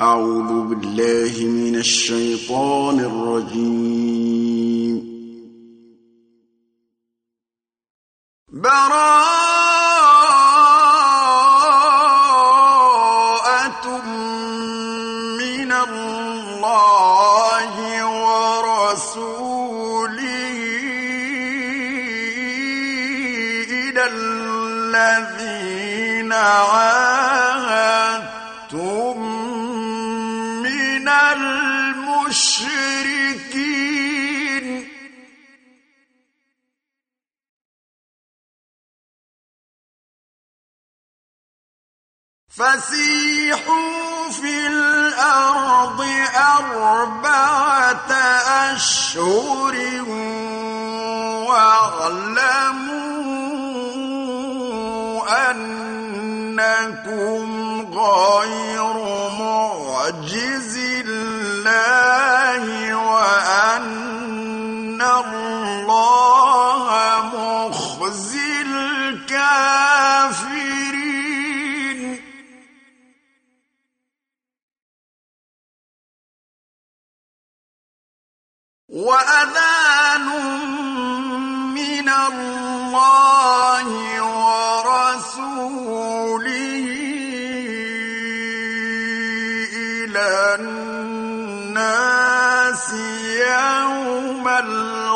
أعوذ بالله من الشيطان الرجيم. براءة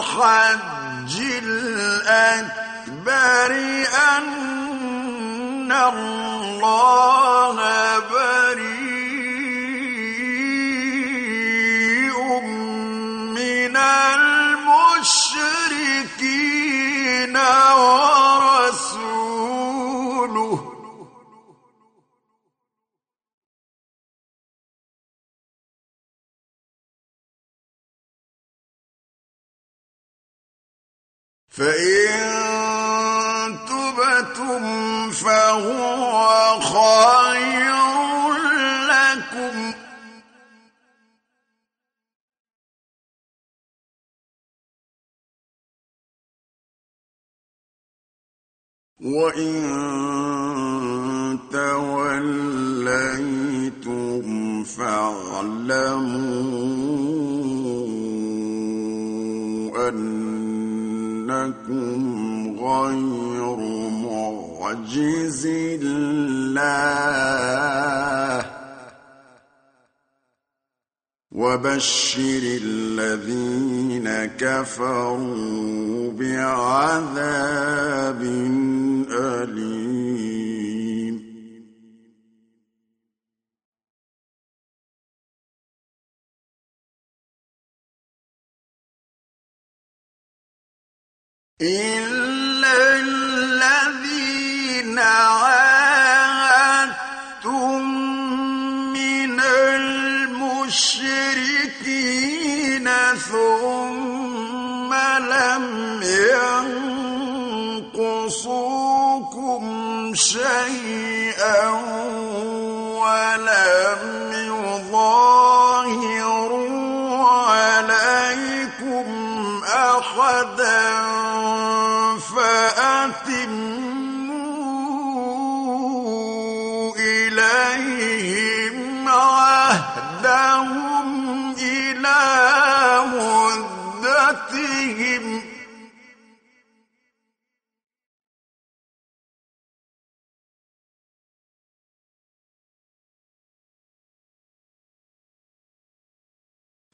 الحج الأكبر أن الله بريء من المشركين ورسوله فإن تبتم فهو خير لكم. وإن توليتم فاعلموا أنكم غير معجز الله. وبشر الذين كفروا بعذاب أليم. إلا الذين عاهدتم من المشركين ثم لم ينقصوكم شيئا ولم يظاهروا عليكم أحدا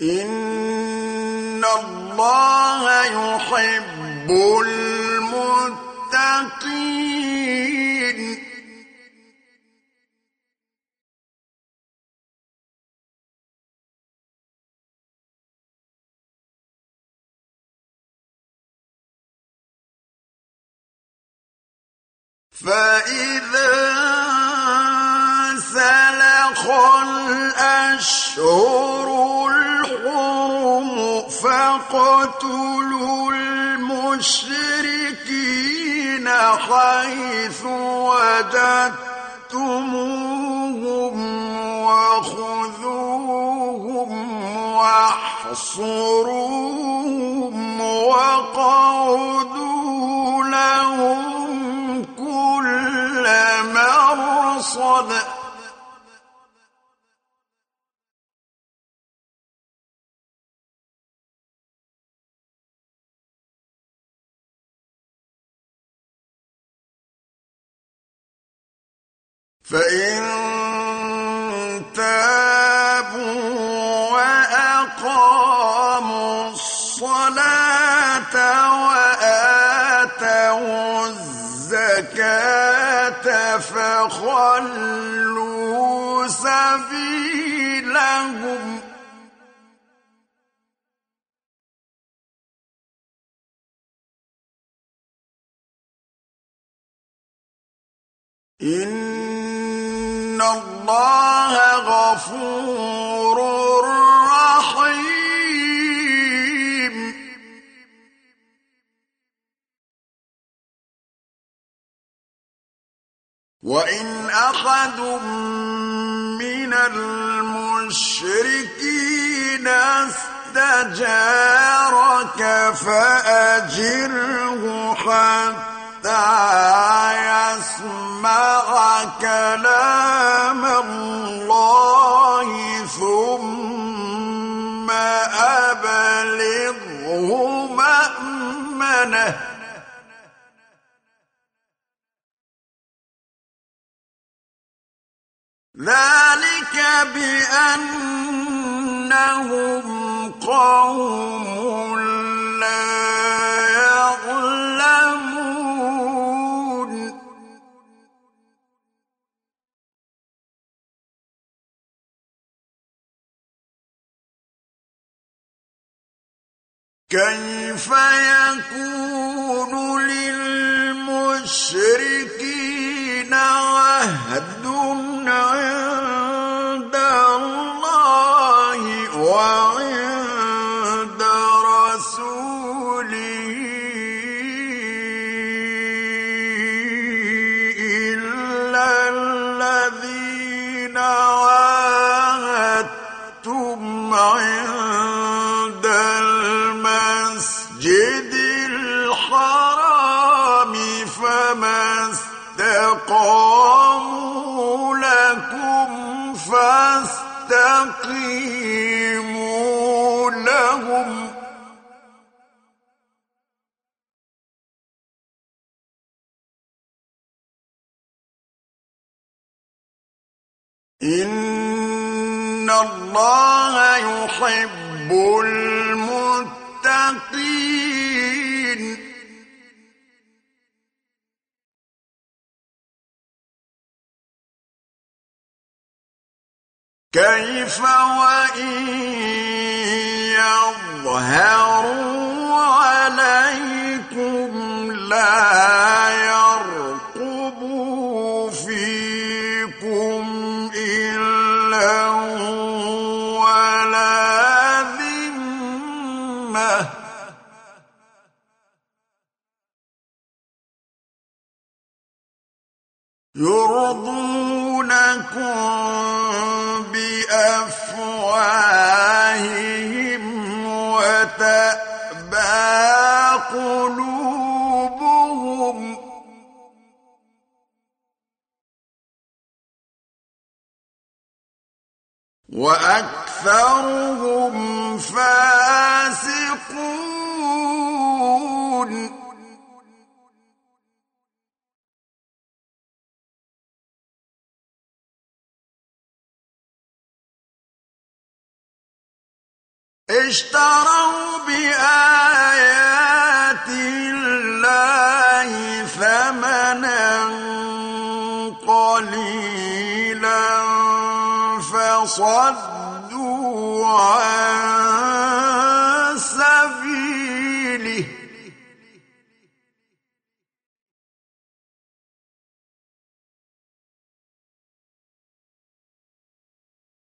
إن الله يحب المتقين فإذا سلخ الأشهر فاقتلوا المشركين حيث وجدتموهم وخذوهم واحصروهم وقعدوا لهم كل مرصد فإن تابوا وأقاموا الصلاة وآتوا الزكاة فخلوا سبيلهم إن الله غفور رحيم وإن أحد من المشركين استجارك فأجره حتى يسمع كلام الله ثم أبلغه مأمنه. ذلك بأنهم قوم كيف يكون للمشركين عهد عند الله وعند إِنَّ اللَّهَ يُحِبُّ الْمُتَّقِينَ كيف وإن يظهروا عليكم لا يرضونكم بأفواههم قلوبهم وأكثرهم فاسقون. اشتروا بآيات الله ثمنا قليلا فصدوا عن سبيله.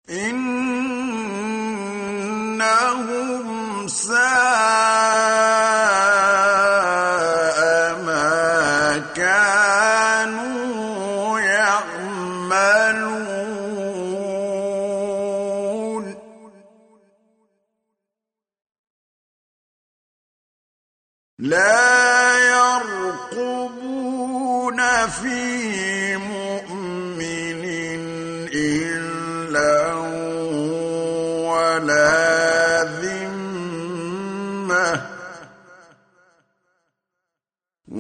إن إنهم ساء ما كانوا يعملون. لا يرقبون في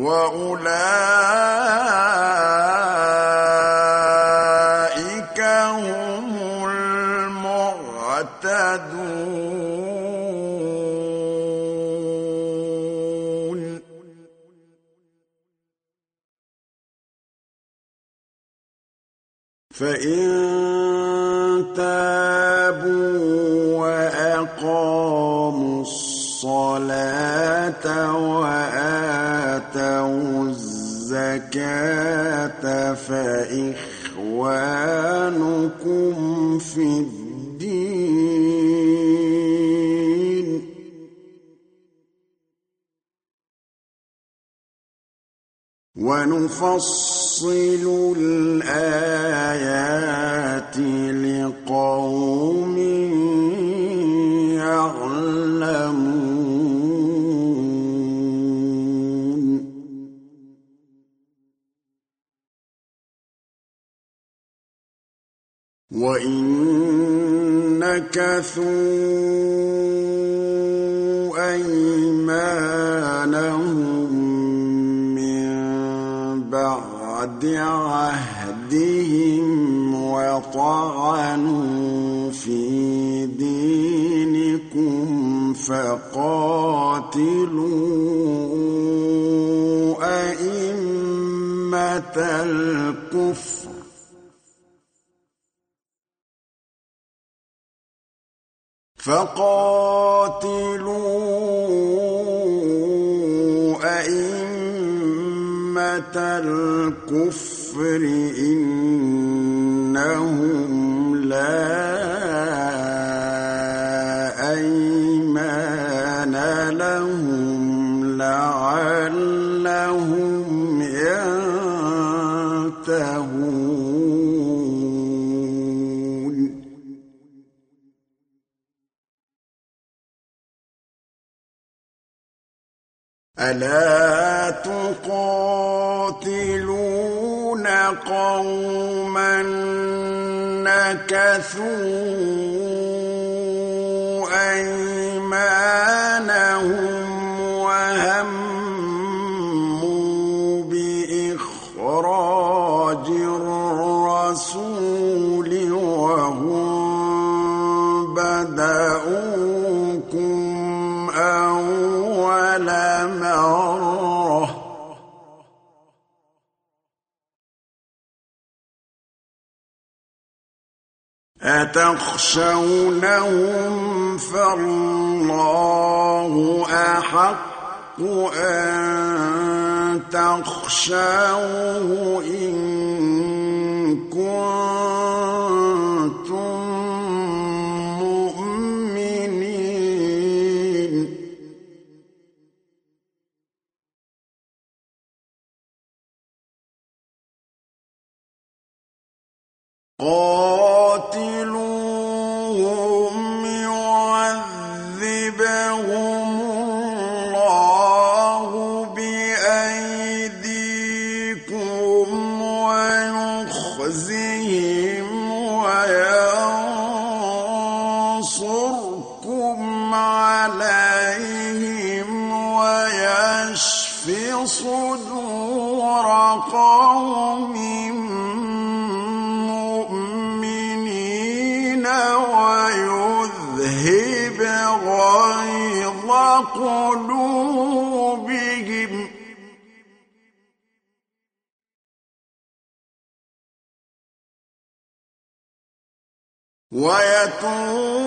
وأولئك هم المعتدون. فإن تابوا وأقاموا الصلاة وآتوا الزكاة فإخوانكم في الدين. ونفصل الآيات وَطَعَنُوا فِي دِينِكُمْ فَقَاتِلُوا أَئِمَّةَ الْكُفْرِ. فَقَاتِلُوا أَئِمَّةَ الْكُفْرِ إِنَّهُمْ لَا نَّكَثُوا أَتَخْشَوْنَهُمْ فَاللَّهُ أَحَقُّ أَن تَخْشَوْهُ إِن كُنتُم مُّؤْمِنِينَ. قَاتِلُوهُمْ مُّؤْمِنِينَ وَيُذْهِبْ غَيْظَ قُلُوبِهِمْ ۗ. وَيَتُوبُ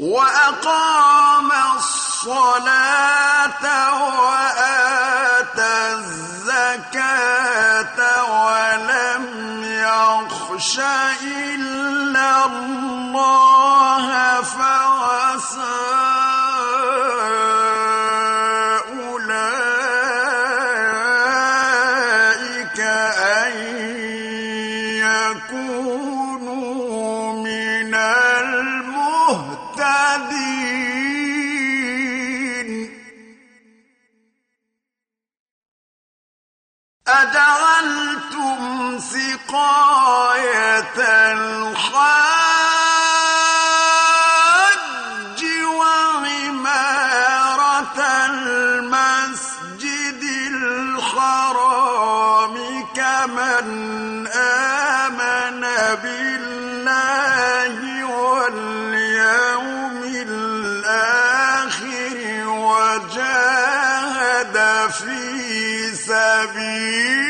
وأقام الصلاة وآتى الزكاة ولم يخش إلا الله. سقاية وعمارة المسجد الحرام كمن آمن بالله واليوم الآخر وجاهد في سبيل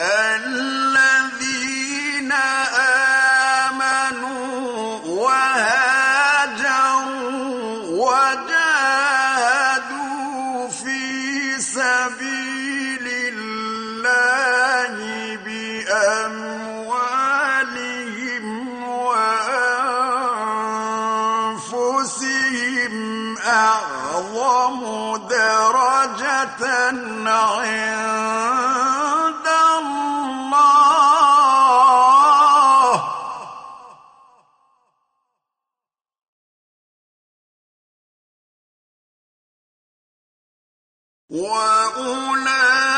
الذين آمنوا وهاجروا وجاهدوا في سبيل الله بأموالهم وأنفسهم أعظم درجة عند وأولئك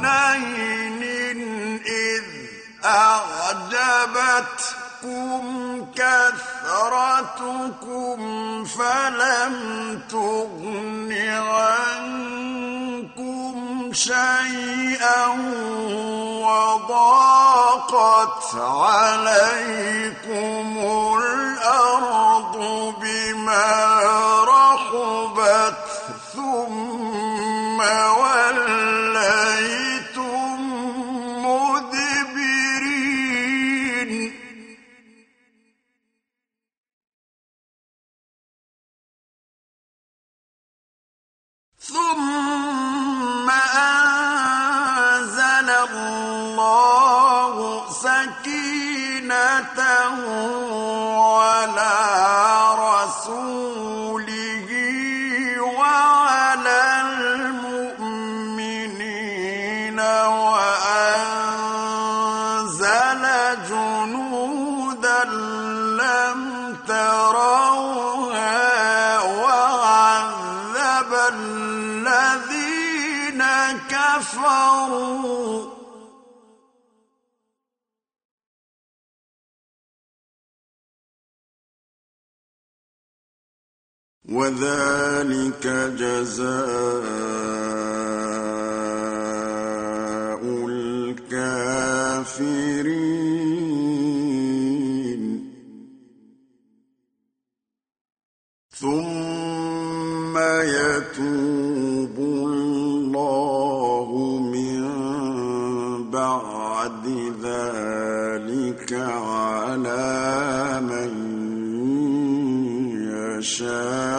حنين إذ أعجبتكم كثرتكم فلم تغن عنكم شيئا وضاقت عليكم الأرض بما ثم أنزل الله سكينته كفروا وذلك جزاء الكافرين. ثم يشاء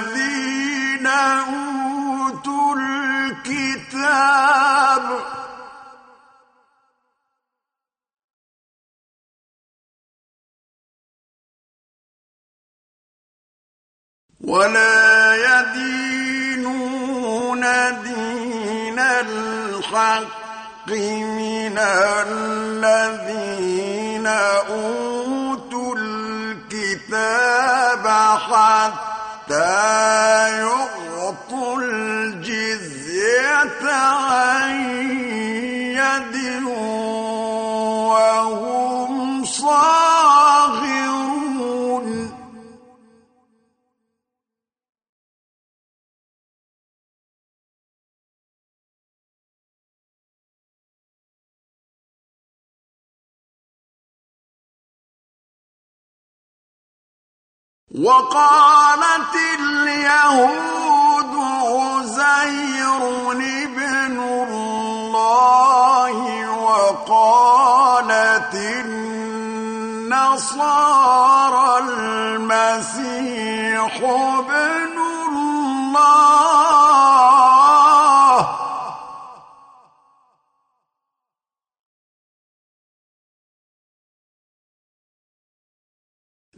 الذين أوتوا الكتاب. ولا يدينون دين الحق من الذين أوتوا الكتاب حتى يعطوا الجزية عن يد وهم صاغرون. وقالت اليهود عزير ابن الله وقالت النصارى المسيح ابن الله.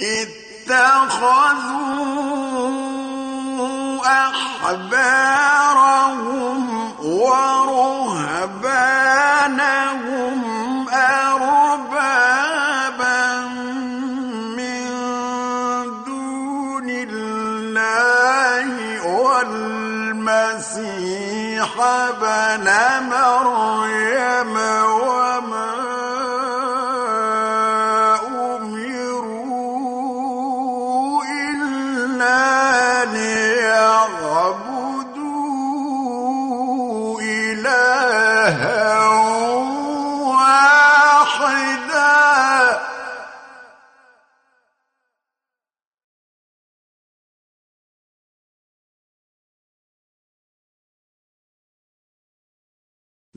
اتخذوا أحبارهم ورهبانهم أربابا من دون الله والمسيح ابن مريم وما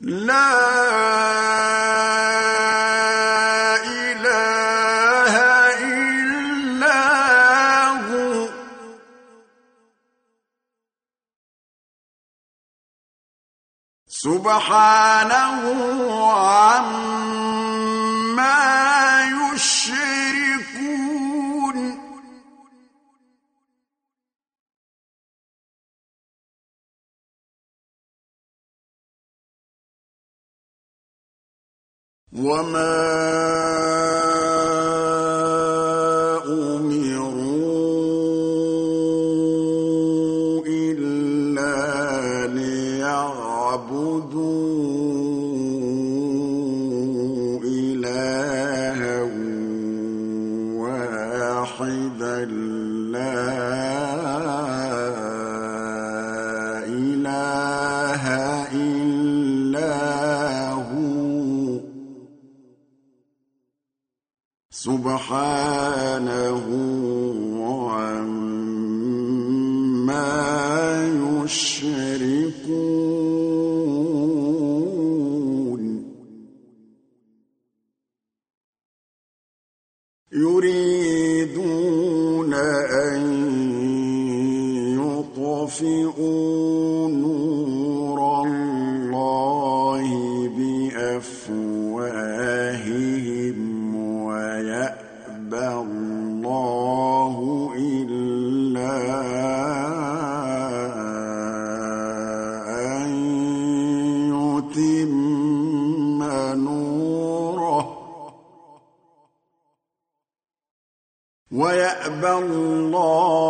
لا إله إلا هو. سبحانه عما يشركون وما سبحانه عما يشركون. يريدون أن يطفئوا ويأبى الله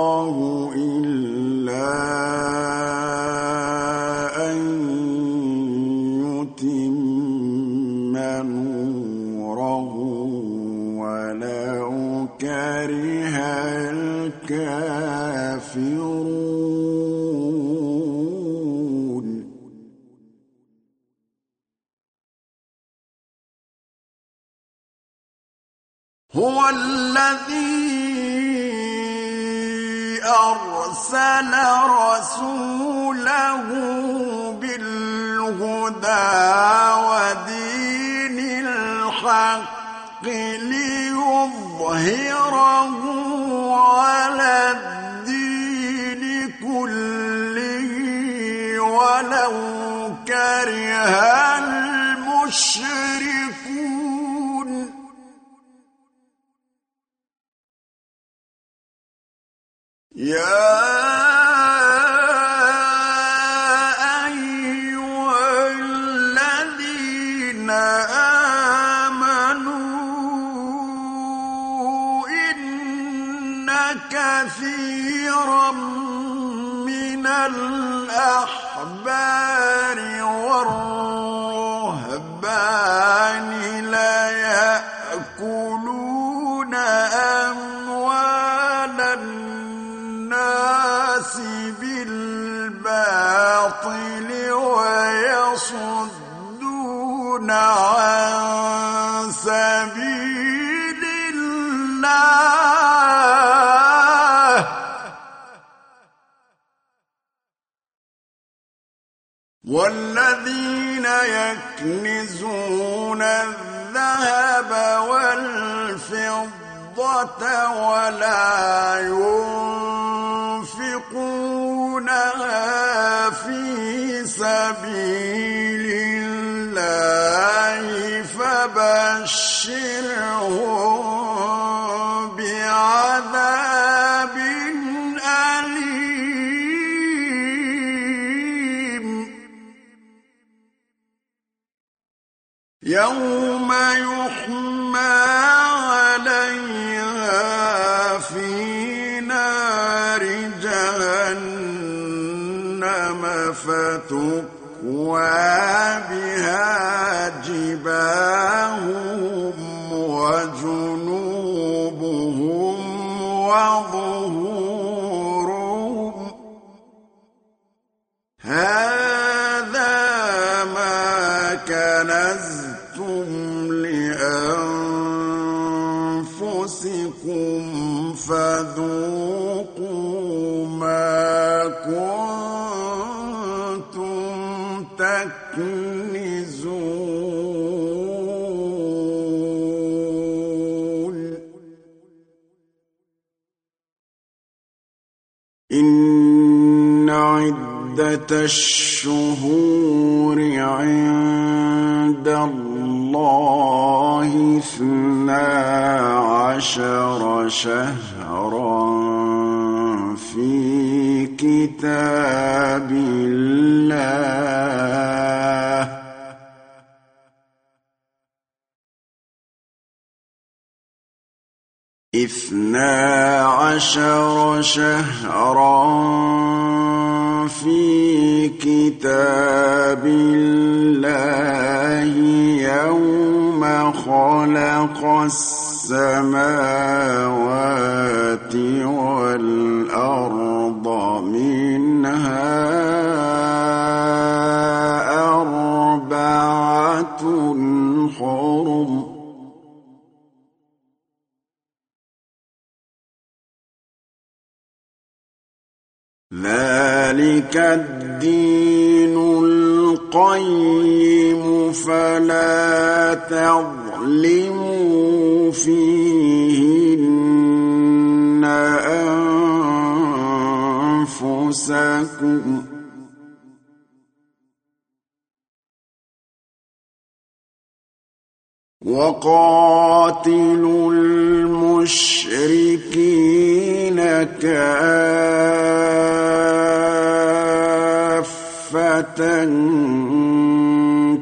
السماوات والأرض منها أربعة حرم ذلك الدين القيم فلا تظلموا فيهن أنفسكم وقاتلوا المشركين كافة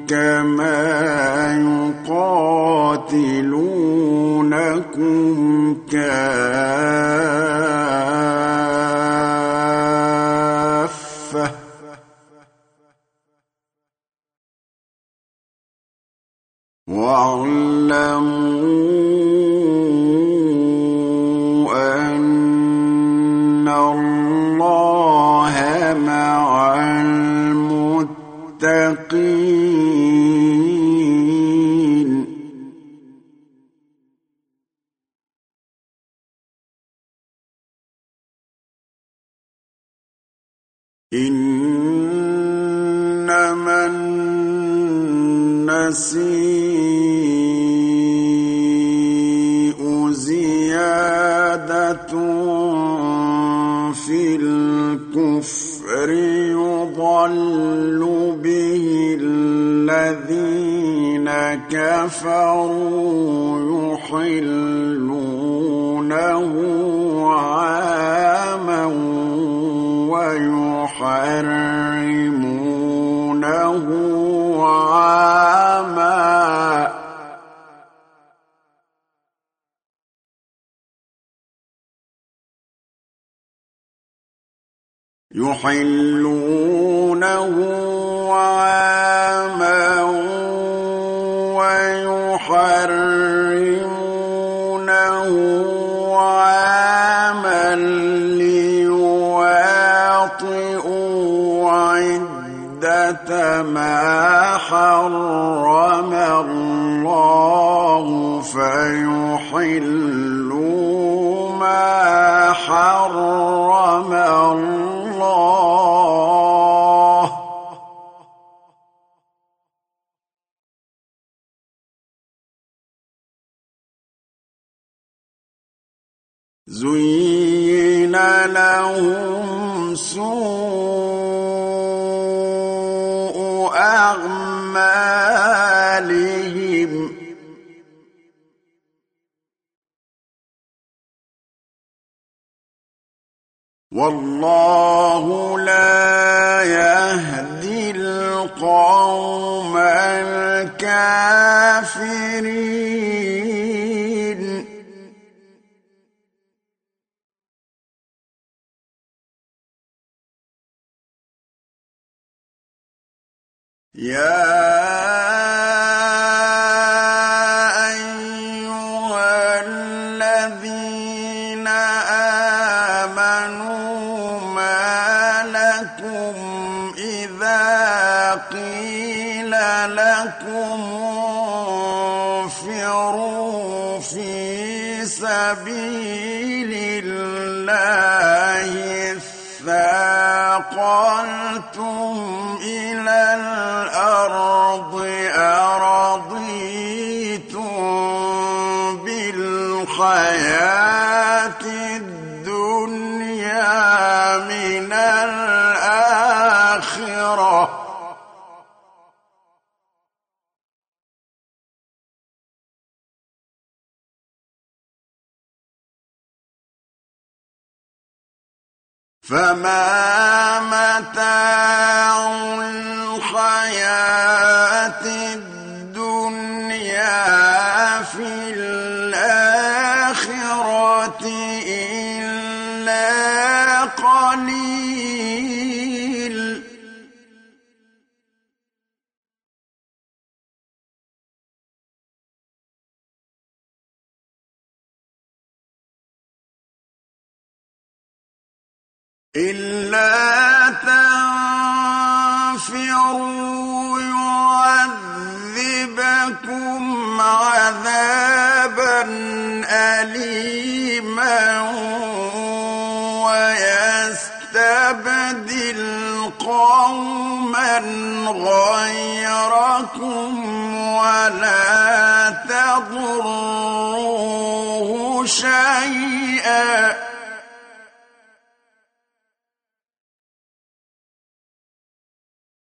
كما يقاتلونكم كافة. واعلموا كفروا يحلونه عاما ويحرمونه عاما. يحلونه حرم الله فيحلوا ما حرم الله. فما متاع إلا تنفروا يعذبكم عذابا أليما ويستبدل قوما غيركم ولا تضروه شيئا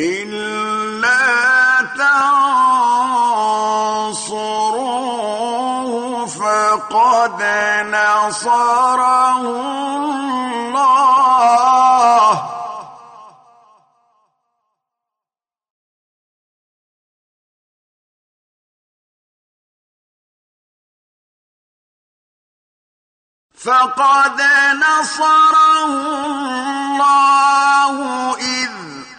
إلا تنصروه فقد نصره الله. فقد نصره الله إذ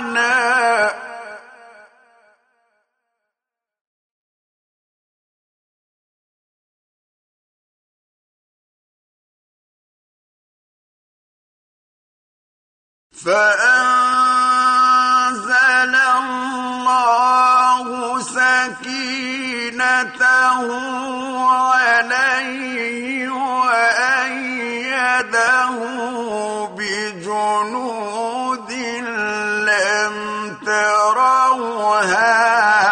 معنا فأنزل الله سكينته عليه وأيده بجنود لم تروها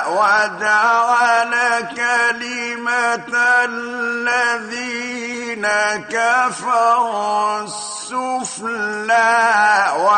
وجعل كلمة الذين كفروا السفلى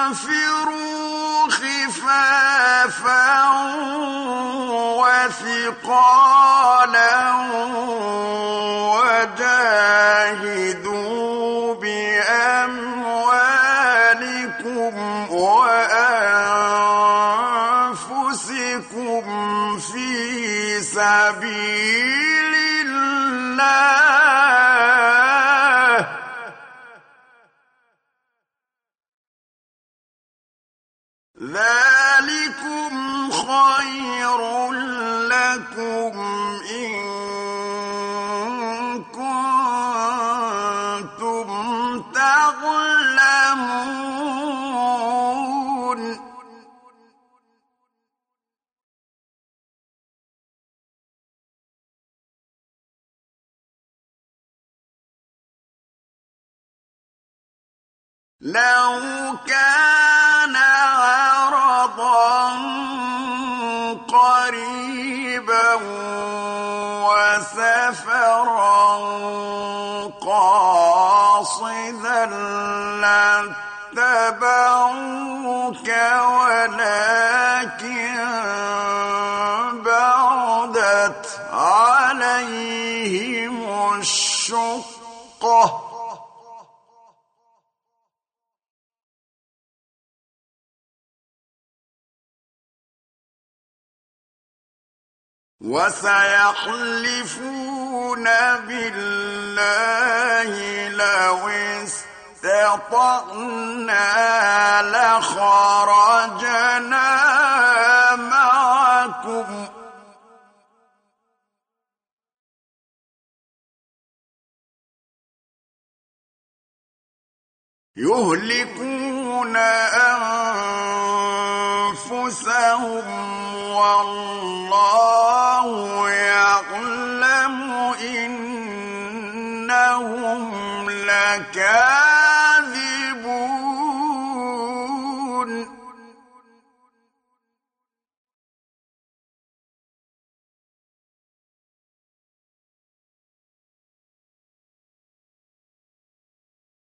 انفروا خفافا وثقالا وجاهدوا بأموالكم وأنفسكم في سبيل الله. ذلكم خير لكم إن كنتم تعلمون لو كان وسفرا قاصدا لاتبعوك ولكن بعدت عليهم الشقة. وسيحلفون بالله لو استطعنا لخرجنا معكم. يهلكون أنفسهم والله يعلم إنهم لكاذبون.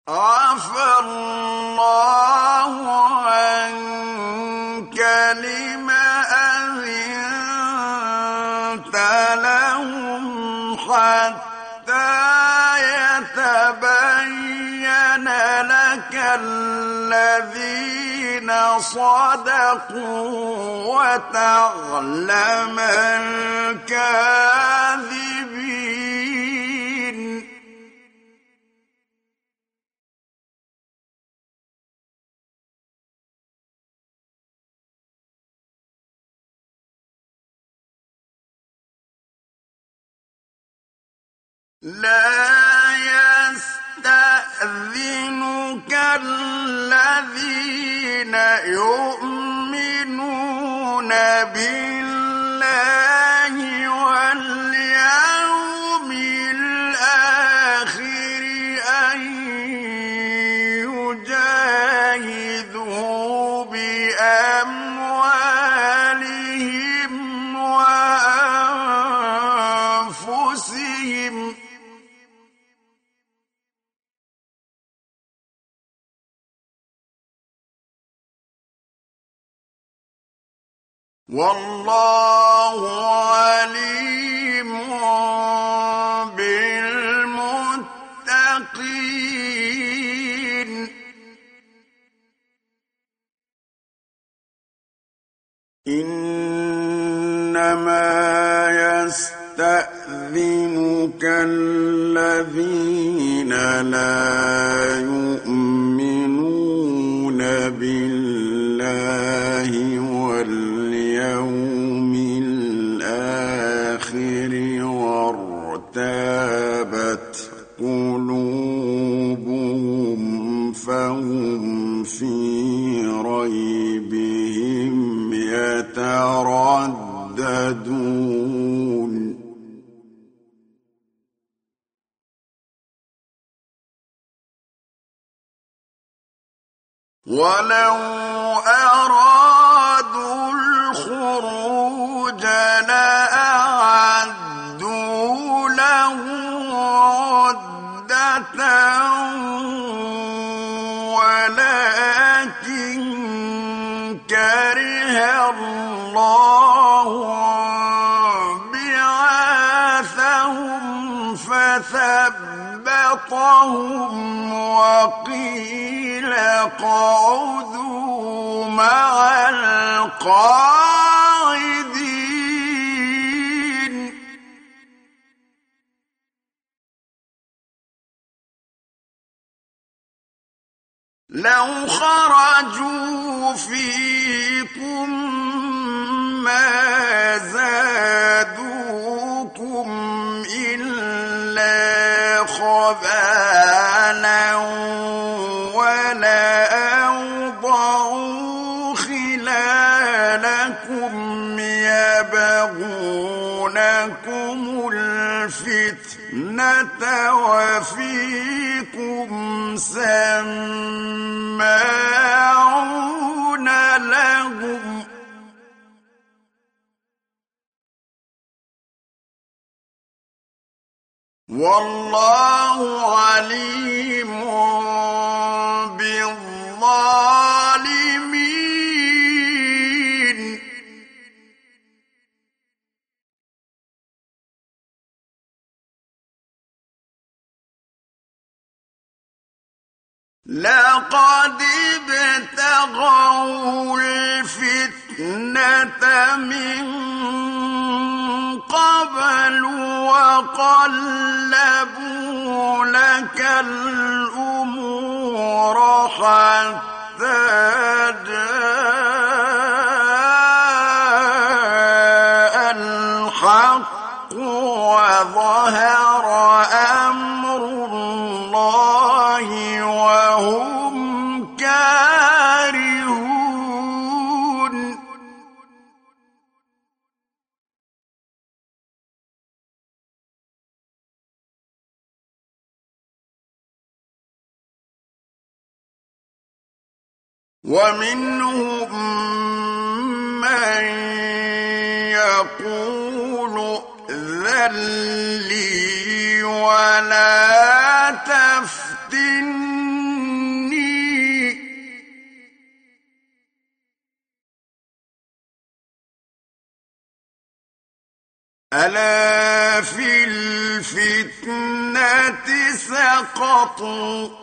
عفى الله عنك أذنت لهم حتى يتبين لك الذين صدقوا وتعلم الكاذبين لا يستأذنك الذين يؤمنون بالله واليوم الآخر أن يجاهدوا بأمر والله عليم بالمتقين. إنما يستأذنك الذين لا يؤمنون بالله والله واليوم الآخر وارتابت قلوبهم فهم في ريبهم يترددون. ولو أرادوا الخروج لأعدوا له عدة ولكن كره الله بعاثهم فثبطهم وقيل اقعدوا مع القائل لو خرجوا فيكم ما زادوكم إلا خبالا الجنة وفيكم سماعون لهم. والله عليم بالظالمين. لقد ابتغوا الفتنة من قبل وقلبوا لك الأمور حتى جاء الحق وظهر ومنهم من يقول ائذن لي ولا تفتني. ألا في الفتنة سقطوا؟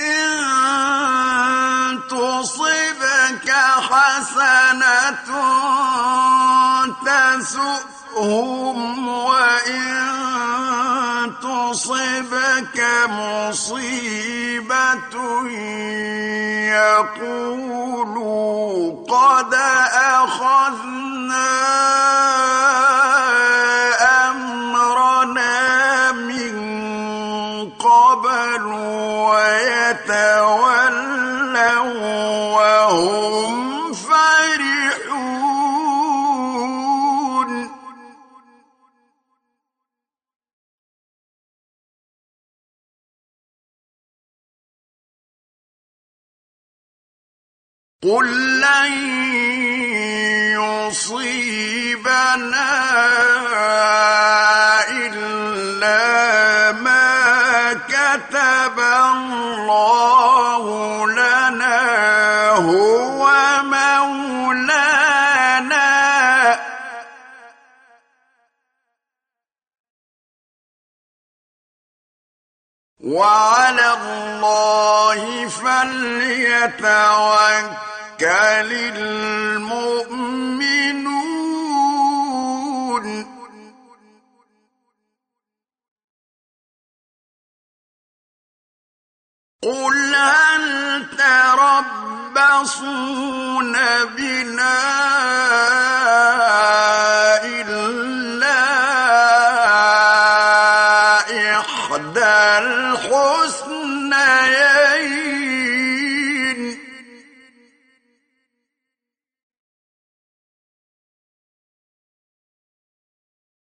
إن تصبك حسنة تسؤهم وإن تصبك مصيبة يقولوا قد أخذنا وهم قل لن يصيبنا إلا ما كتب الله لنا هو مولانا وعلى الله فليتوكل المؤمنون. قل هل تربصون بنا إلا الحسنيين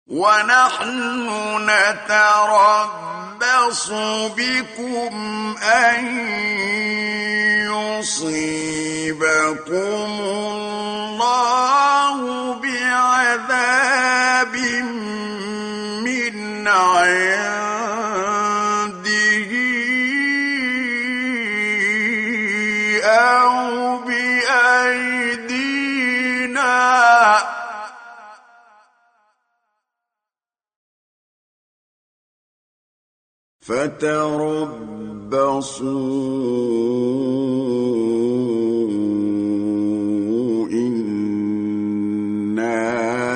ونحن نتربص بكم أن يصيبكم الله بعذاب من عنده أو بأيدينا. فتربصوا إنا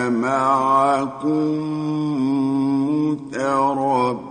معكم متربصون.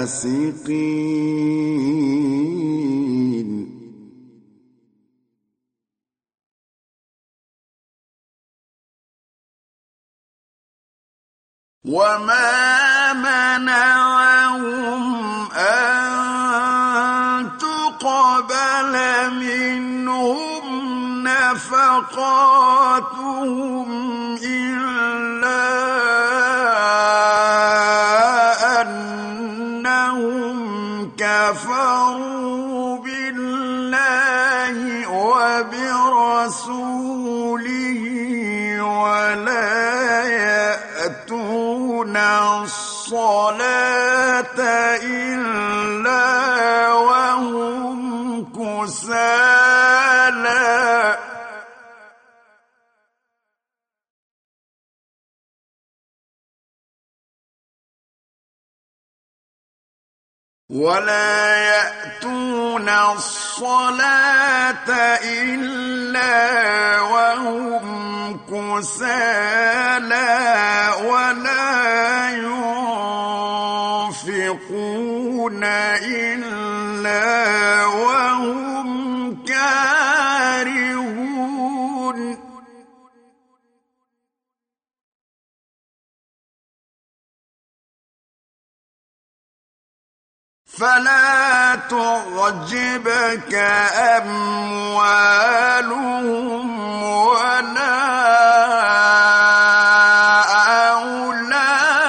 فاسقين وما منعهم أن تقبل منهم نفقاتهم إلا كفروا بالله وبرسوله. ولا يأتون الصلاة إلا وهم كسالى ولا ينفقون إلا وهم كارهون فلا تعجبك أموالهم ولا أولادهم.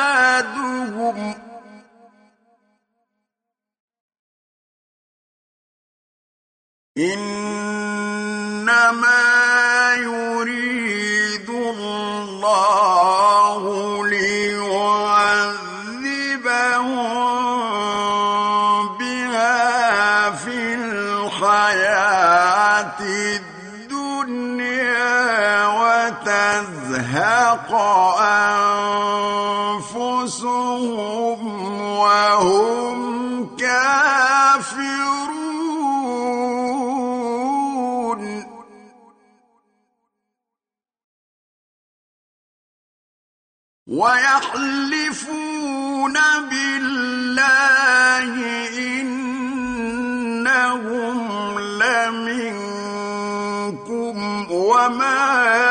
إنما يريد الله تزهق أنفسهم وهم كافرون ويحلفون بالله إنهم لمنكم وما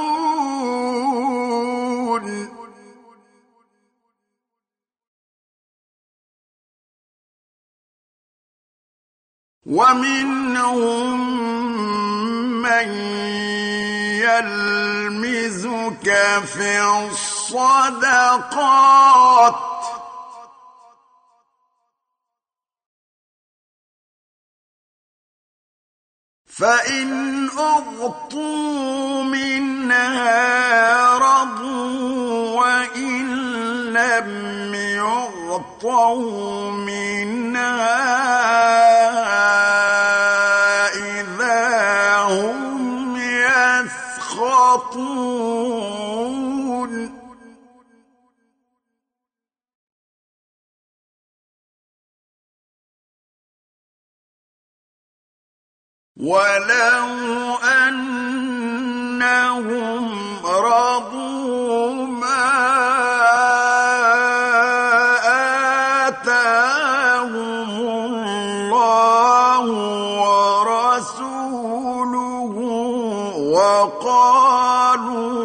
ومنهم من يلمزك في الصدقات فإن أغطوا منها رضوا وإن لم يغطوا منها إذا هم يسخطون ولو أنهم رضوا ما آتاهم الله ورسوله وقالوا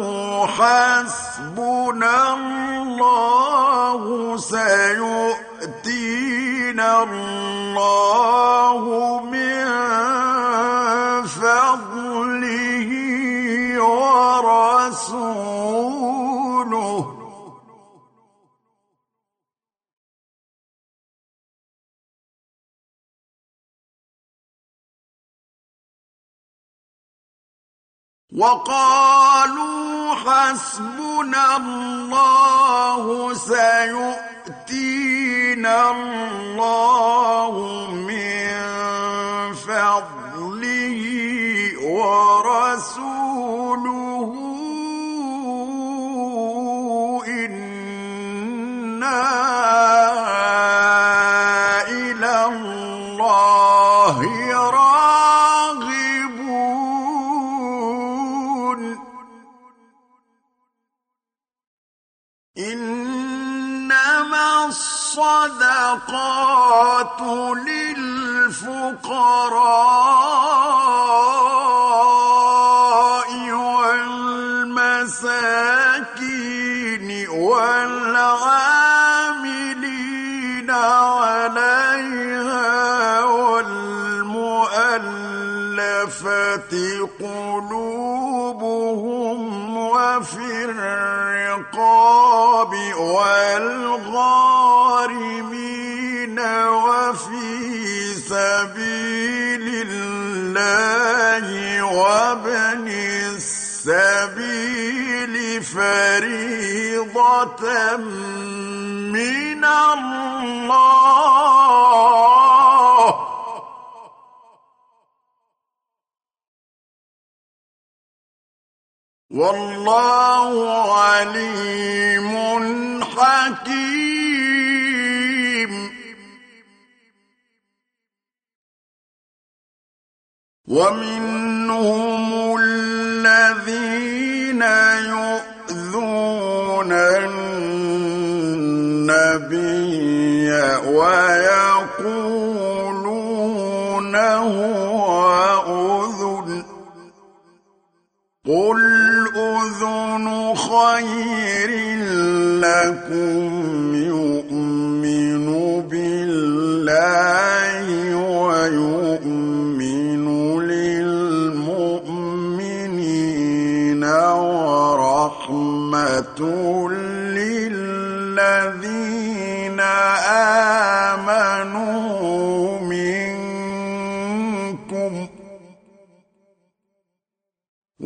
حسبنا الله سيؤتينا الله وقالوا حسبنا الله سيؤتينا الله من فضله ورسوله. الصدقات للفقراء والمساكين والعاملين عليها والمؤلفة قلوبهم وفي الرقاب والغار وابن السبيل فريضة من الله. والله عليم حكيم. ومنهم ويقولون هو أذن. قل أذن خير لكم يؤمن بالله ويؤمن للمؤمنين ورحمة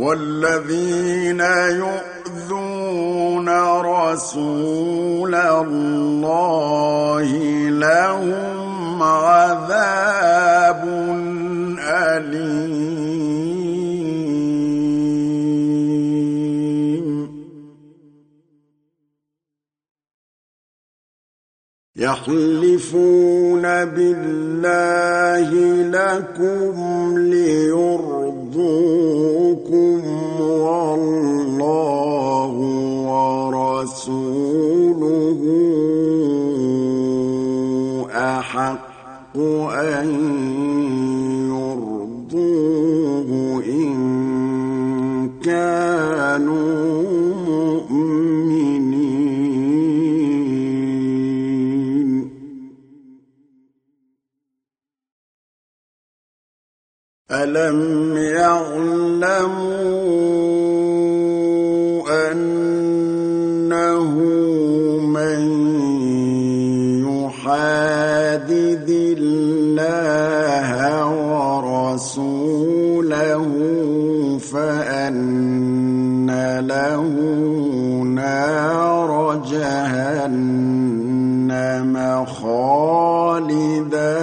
والذين يؤذون رسول الله لهم عذاب أليم. يحلفون بالله لكم ليرضوكم والله ورسوله أحق أن ألم يعلموا أنه من يحادد الله ورسوله فأن له نار جهنم خالدا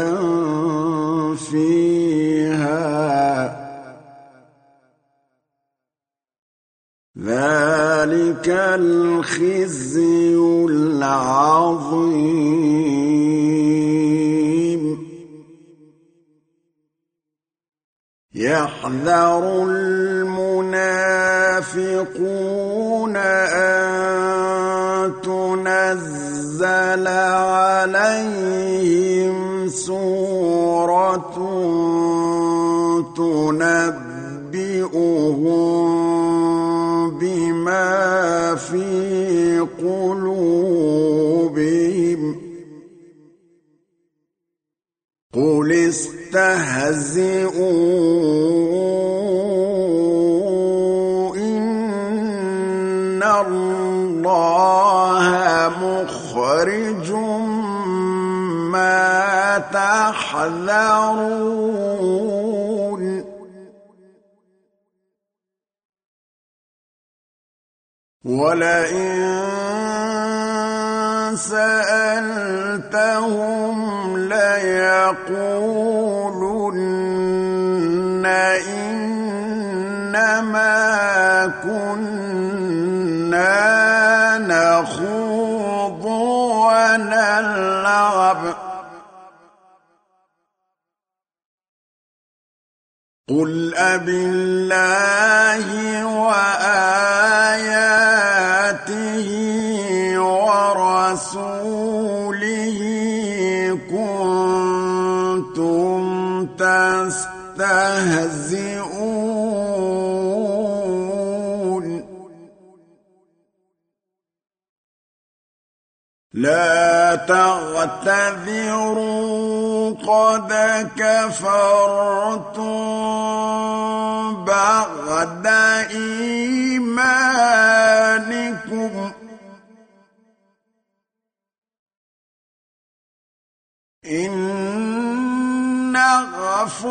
فيها ذلك الخزي العظيم. يحذر المنافقون أن تنزل عليهم سورة تنبئهم استهزئوا إن الله مخرج ما تحذرون. ولئن سألتهم ليقولن إنما كنا نخوض ونلعب. قل أبالله وآياته ورسوله تستهزئون لا تعتذروا قد كفرتم بعد إيمانكم. إن نعف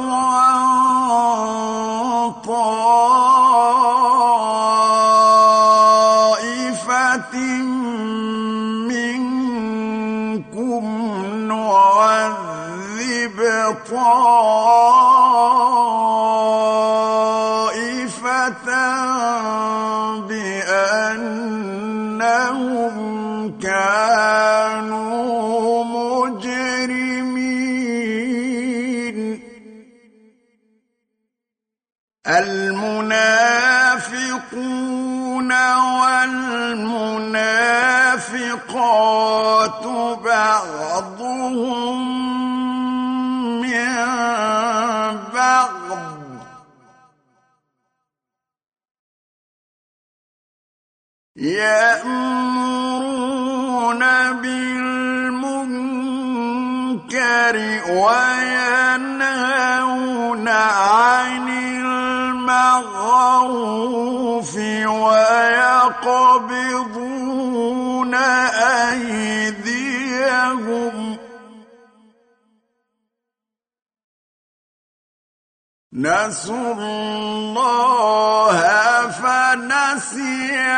بعضهم من بعض. يأمرون بالمنكر وينهون عن المعروف ويقبضون أيديهم نسوا الله فنسيهم.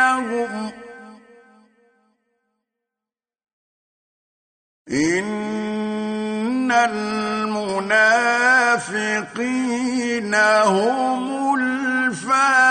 إن المنافقين هم الفاسقون.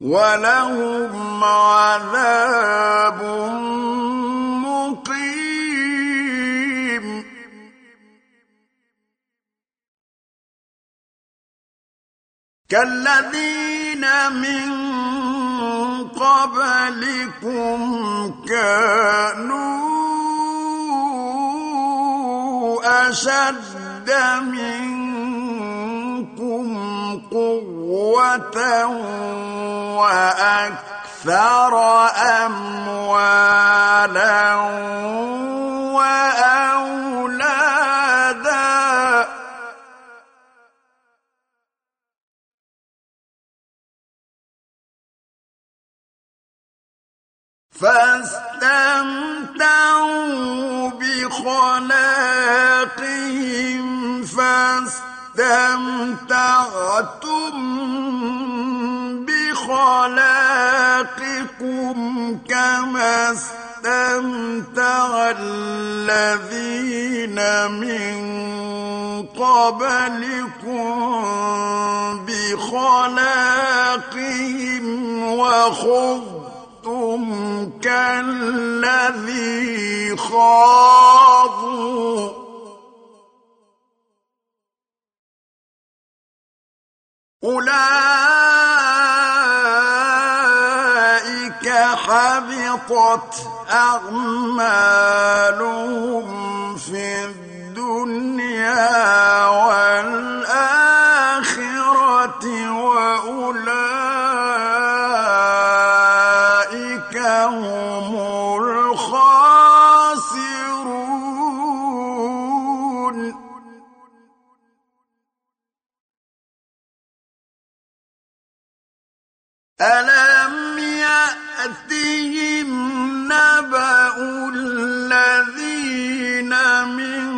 ولهم عذاب مقيم. كالذين من قبلكم كانوا أشد منكم قوة وأكثر أموالا وأولادا. فاستمتعوا بخلاقهم فاستمتعتم خلاقكم كما استمتع الذين من قبلكم بخلاقهم وخذتم كالذي خاضوا. أولئك حبطت أعمالهم في الدنيا والآخرة وأولئك ألم يأتهم نبأ الذين من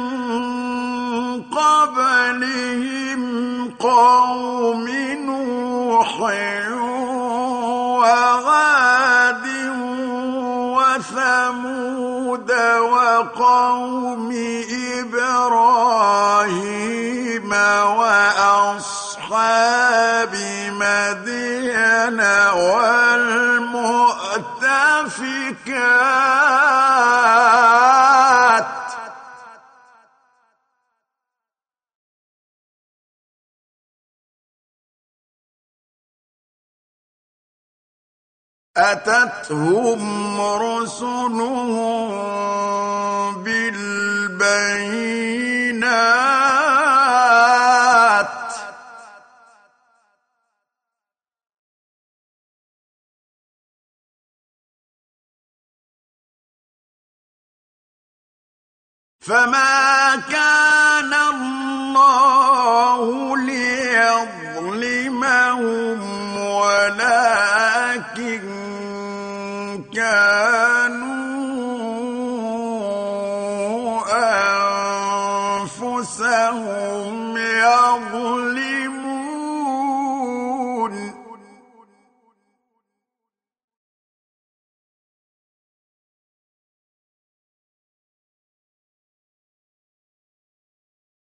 قبلهم قوم نوح وثمود وقوم إبراهيم مدين والمؤتفكات. أتتهم رسلهم بالبينات. فما كان الله ليظلم ليظلمهم ولكن كانوا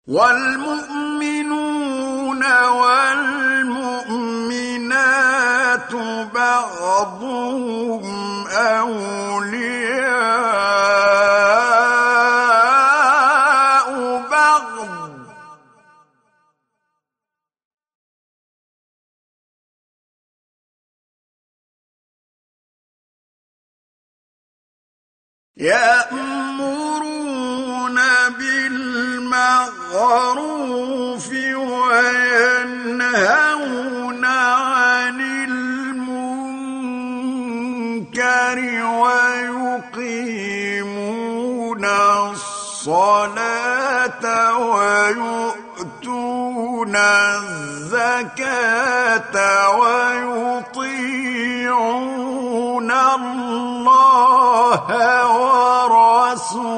والمؤمنون والمؤمنات بعضهم أولياء بعض. يأمرون بالمعروف وينهون عن المنكر ويقيمون الصلاة ويؤتون الزكاة ويطيعون الله ورسوله.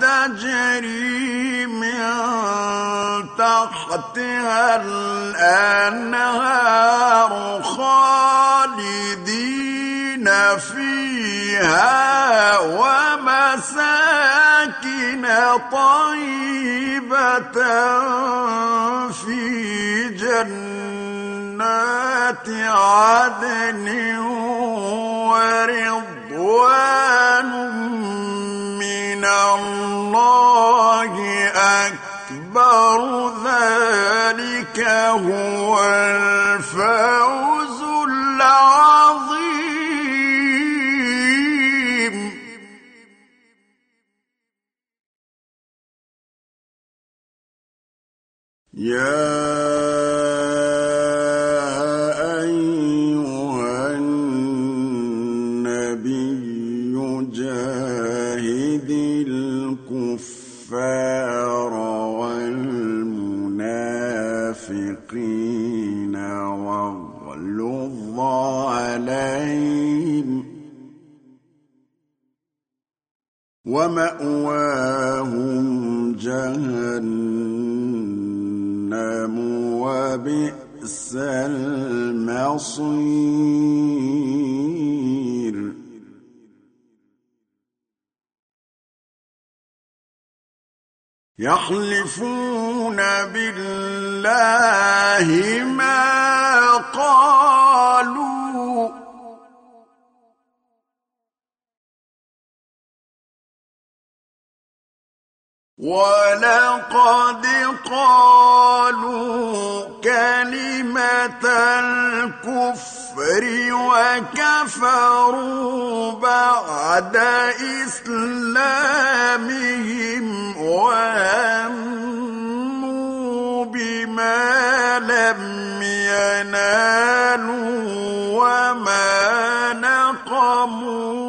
تجري من تحتها الأنهار خالدين فيها ومساكن طيبة في جنات عدن ورضوان من الله أكبر ذلك هو الفوز العظيم. يا ومأواهم جهنم وبئس المصير. يحلفون بالله ما قالوا ولقد قالوا كلمة الكفر وكفروا بعد إسلامهم وهموا بما لم ينالوا وما نقموا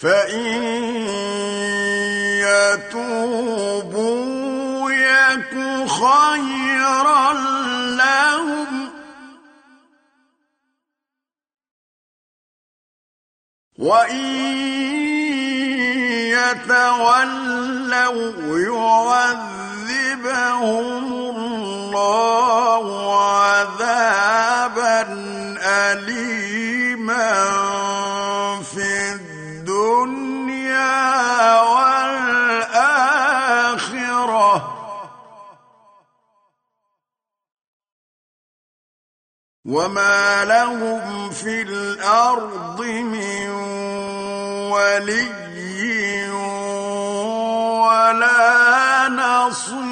فإن يتوبوا يك خيرا لهم وإن يتولوا يعذبهم الله عذابا أليما وما لهم في الأرض من ولي ولا نصير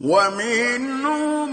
ومنهم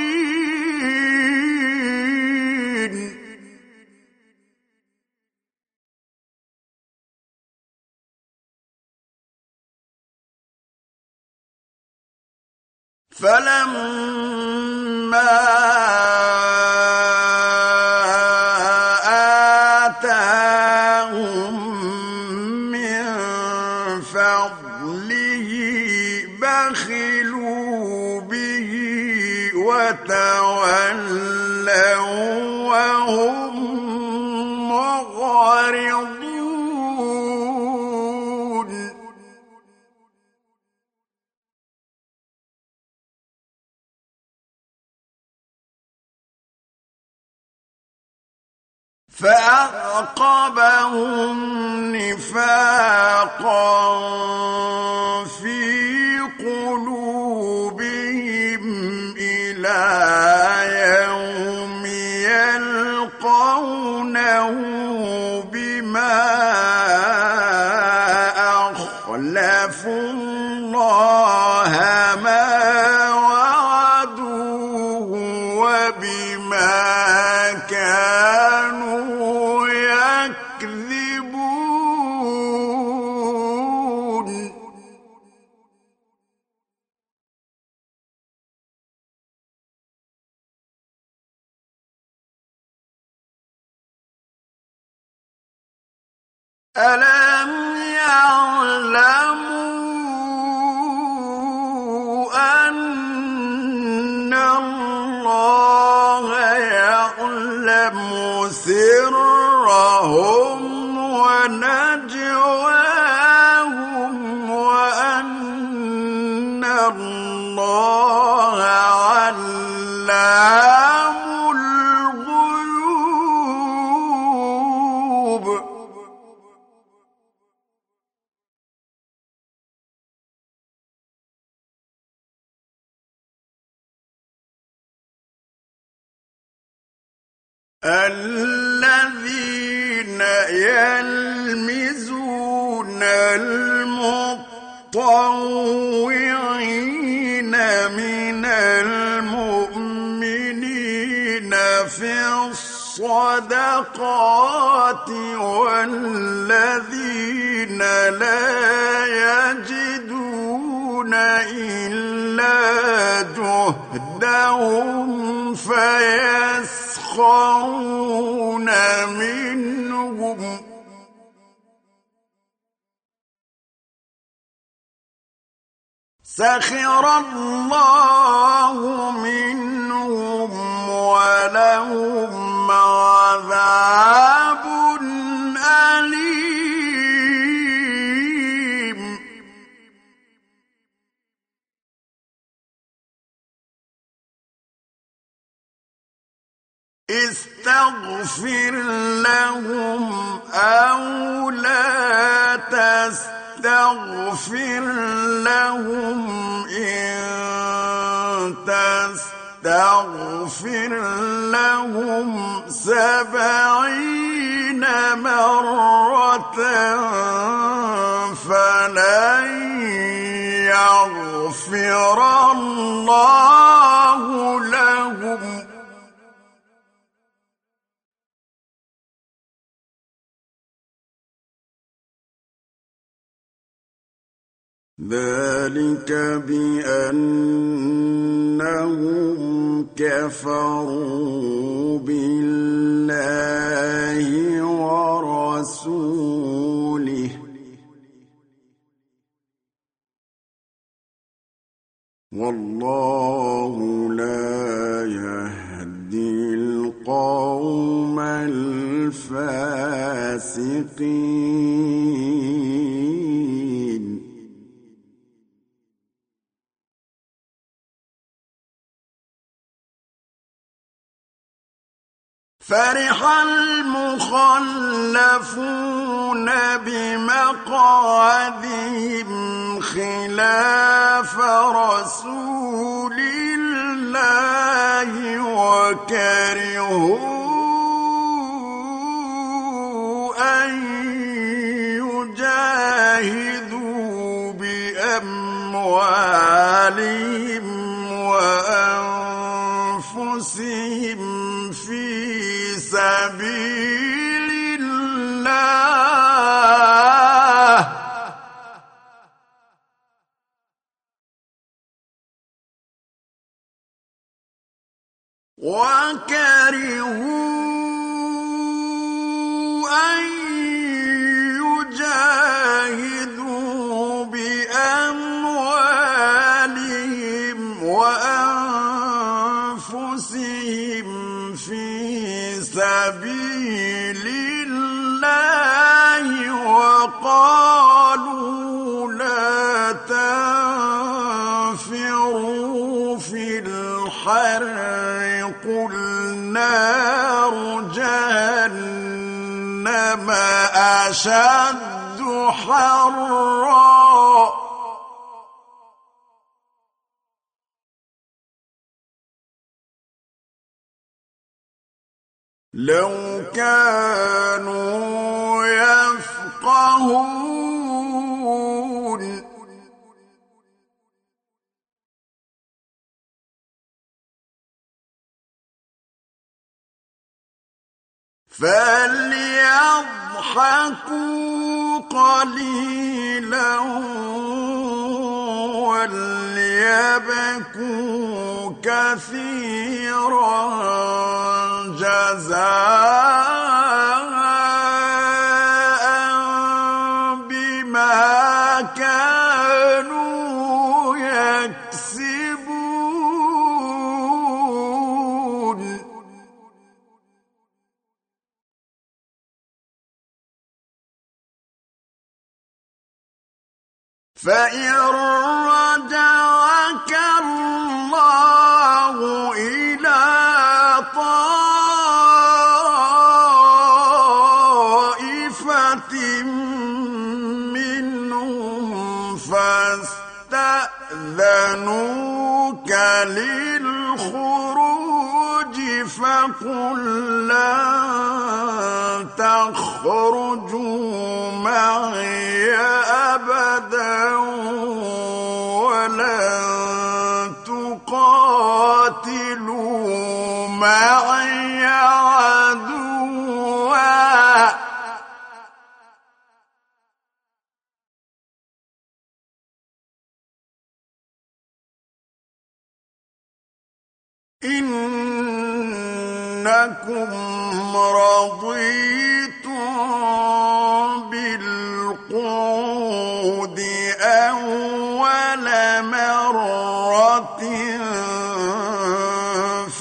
فلما فأعقبهم نفاقا. وكرهوا أن يجاهدوا بأموالهم وأنفسهم في سبيل الله وقالوا أشد حرًّا. لو كانوا يفقهون فليضحكوا قليلا وليبكوا كثيرا. جزاء فإن رجعك الله إلى طائفة منهم فاستأذنوك للخروج فقل لن تخرجوا معي أبدا ولن تقاتلوا معي عدوا. إنكم رضيتم بالقعود أول مرة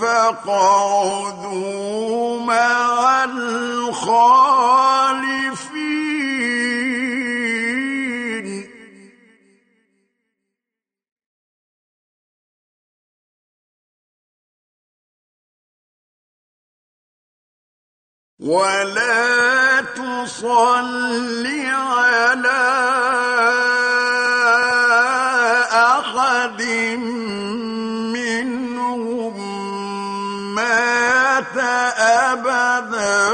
فاقعدوا مع الخالفين ولا تصل على أحد منهم أبدا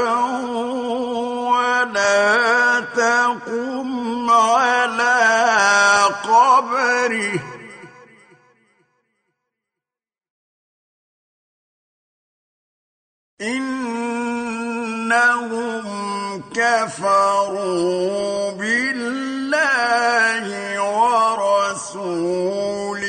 ولا تقم على قبره. إنهم كفروا بالله ورسوله.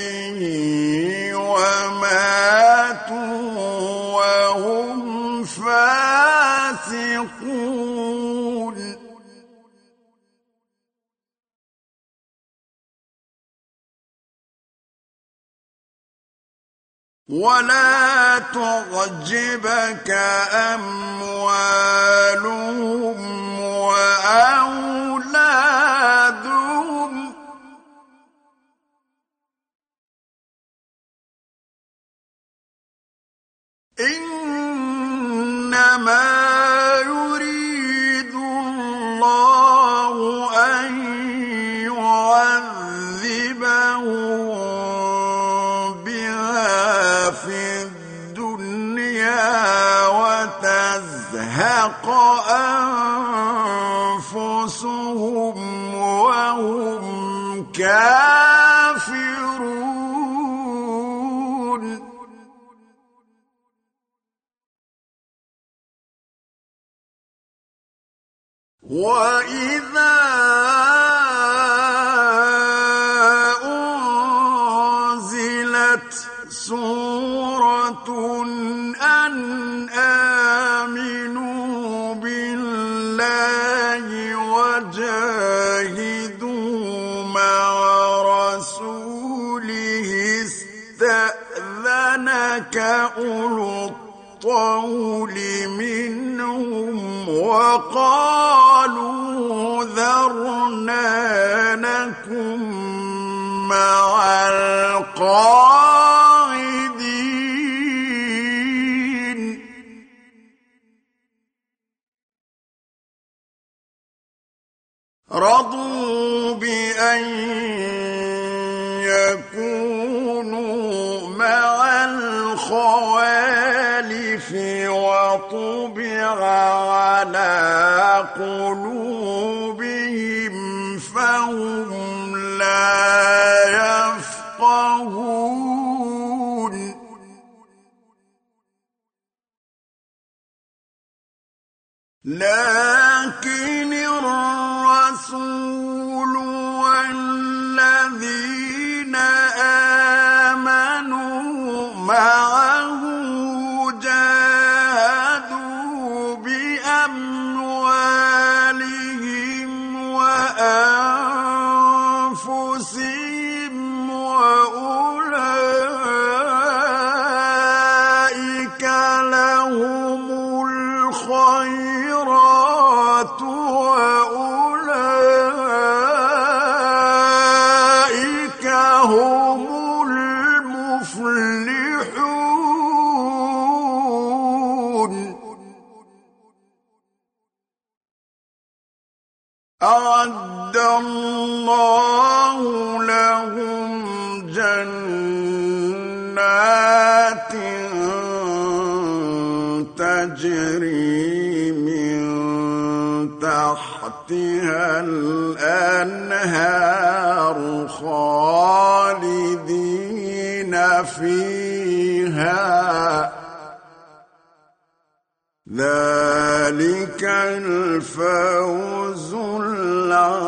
ولا تعجبك أموالهم وأولادهم إنما يريد الله أن أنفسهم أولو الطول منهم وقالوا ذرنا مع القاعدين الخوالف وطبع على قلوبهم فهم لا يفقهون. لكن الأنهار خالدين فيها. ذلك الفوز العظيم.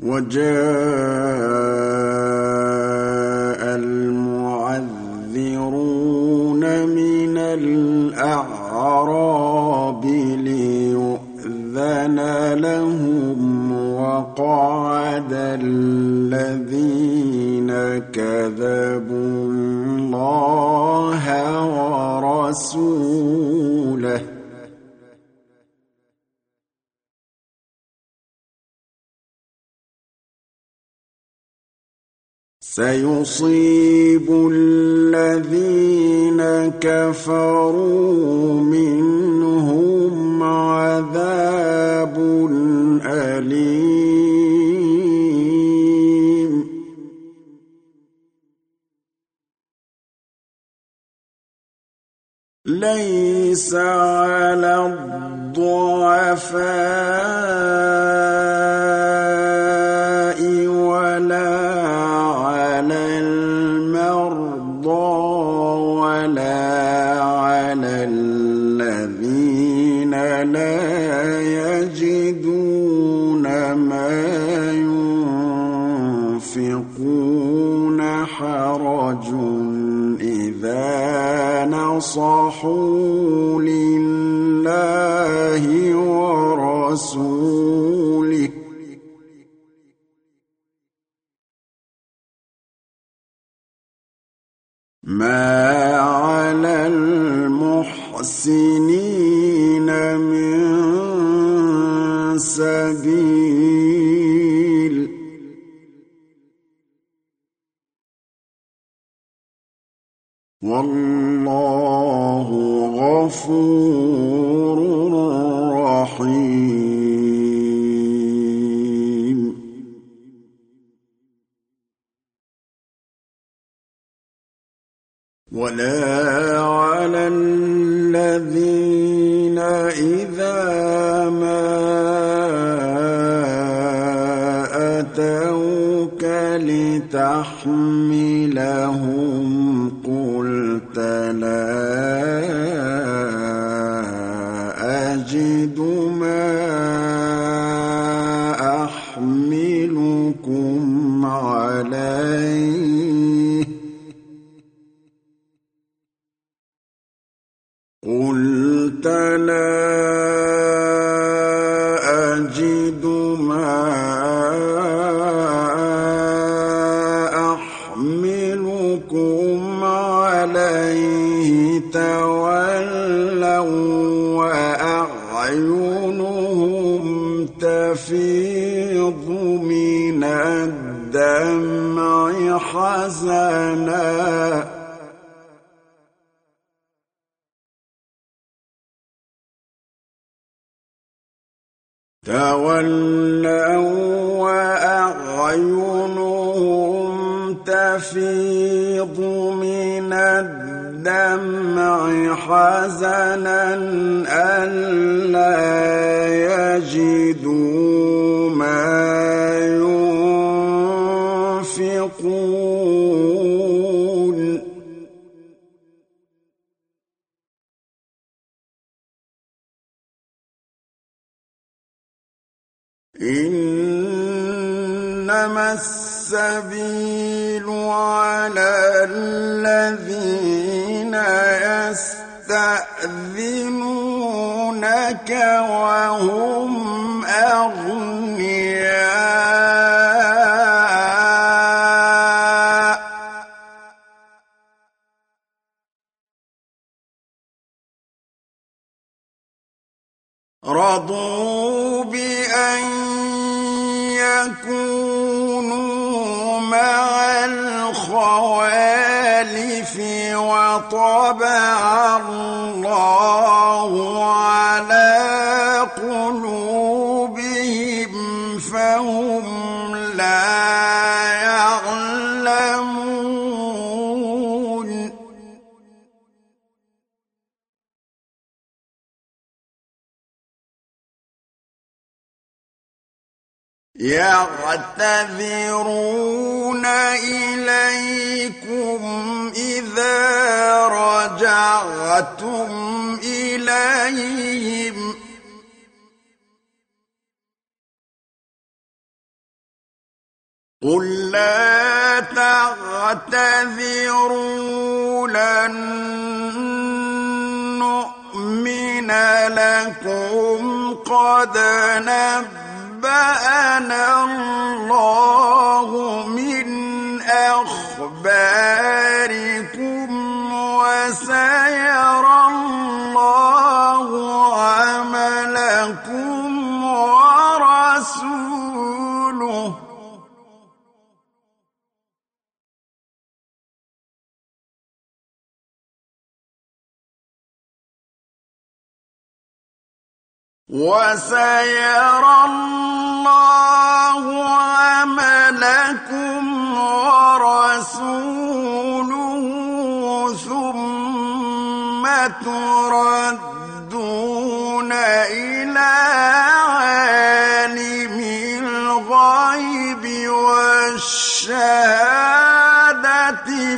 وجاء الذين كذبوا الله ورسوله. سيصيب الذين كفروا منهم عذاب أليم. إذا نصحوا لله ورسوله. ما على المحسنين والله ورسوله ثم تردون إلى عالم الغيب والشهادة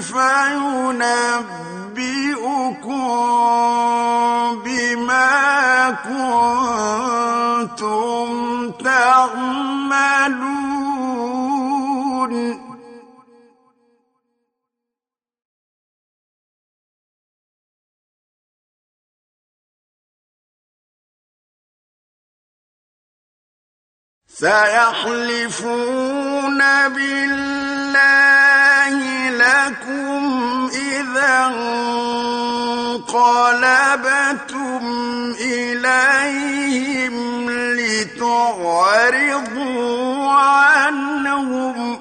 فينبئكم بما كنتم سيحلفون بالله لكم إذا انقلبتم إليهم لتعرضوا عنهم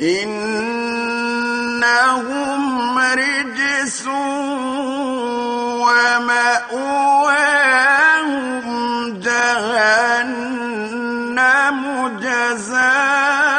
إنهم رجس ومأواهم جهنم جزاء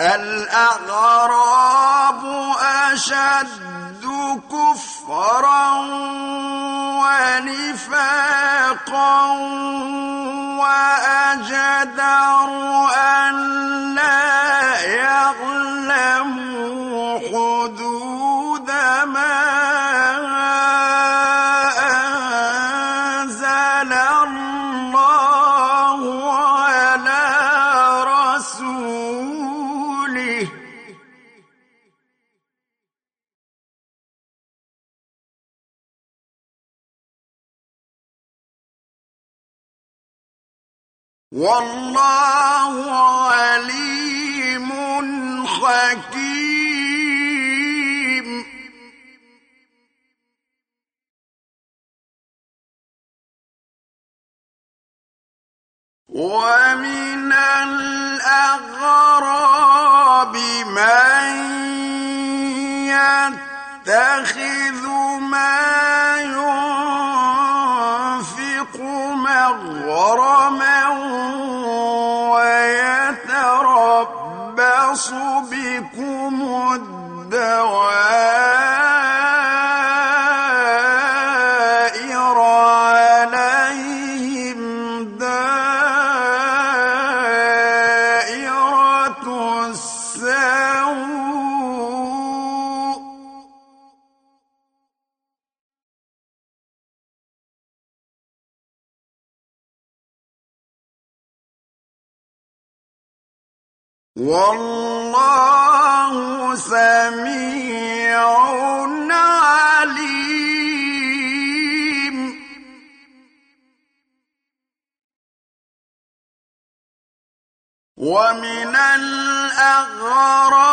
الأغراب أشد كفرا ونفاقا وأجدر أن لا يعلموا حدود ما والله عليم حكيم. ومن الأغراب من يتخذ ما ينفق مغرما ويتربص بكم الدوائر والله سميع عليم. ومن الأغراب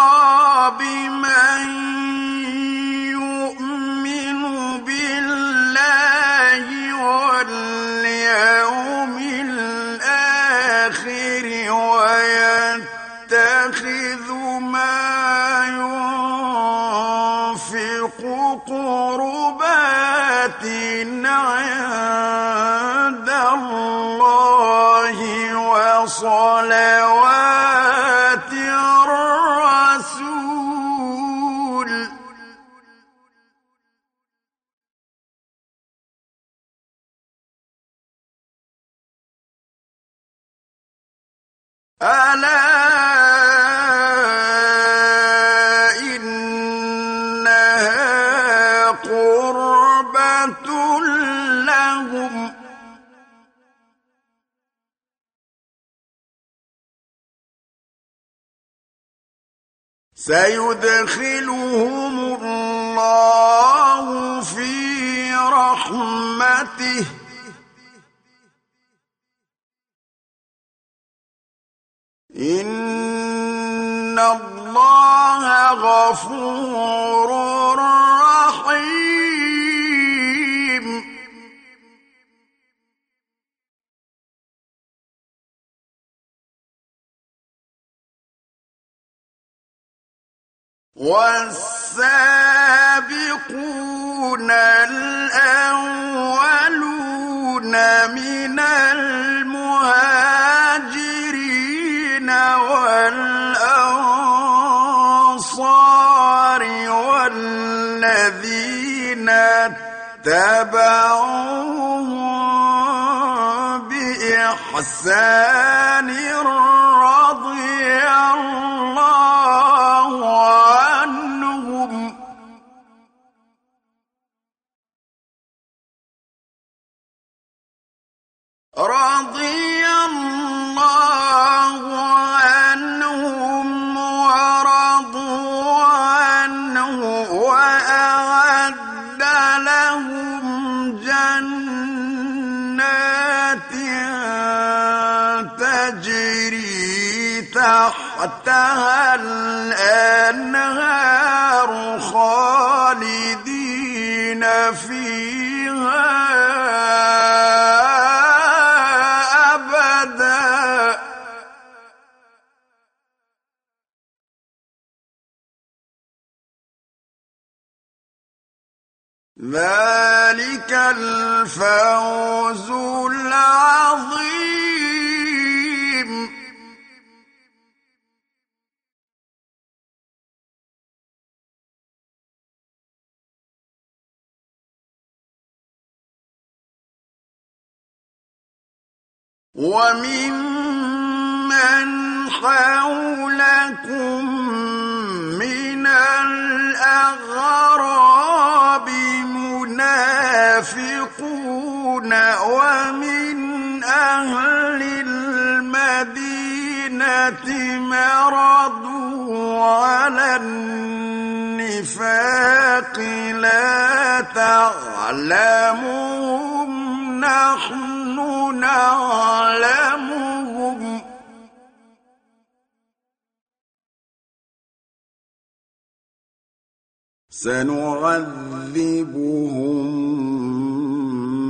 سنعذبهم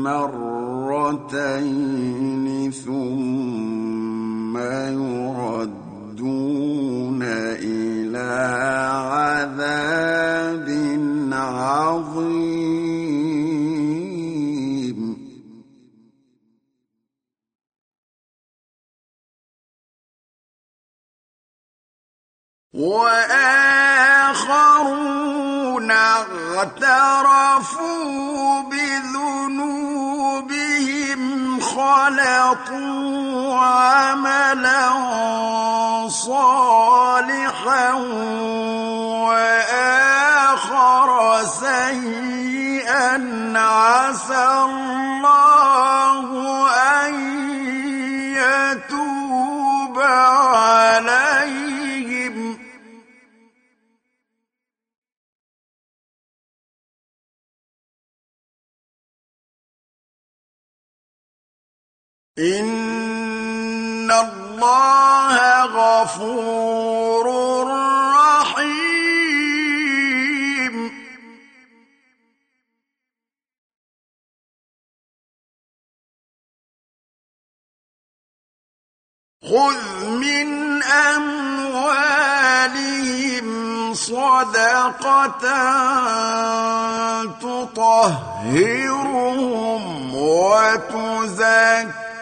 مرتين ثم يردون إلى عذاب عظيم. وآخرون اعترفوا بذنوبهم خلقوا عملا صالحا وآخر سيئا. عسى الله أن يتوب عليه إِنَّ اللَّهَ غَفُورٌ رَّحِيمٌ خُذْ مِنْ أَمْوَالِهِمْ صَدَقَةً تُطَهِّرُهُمْ وتزكي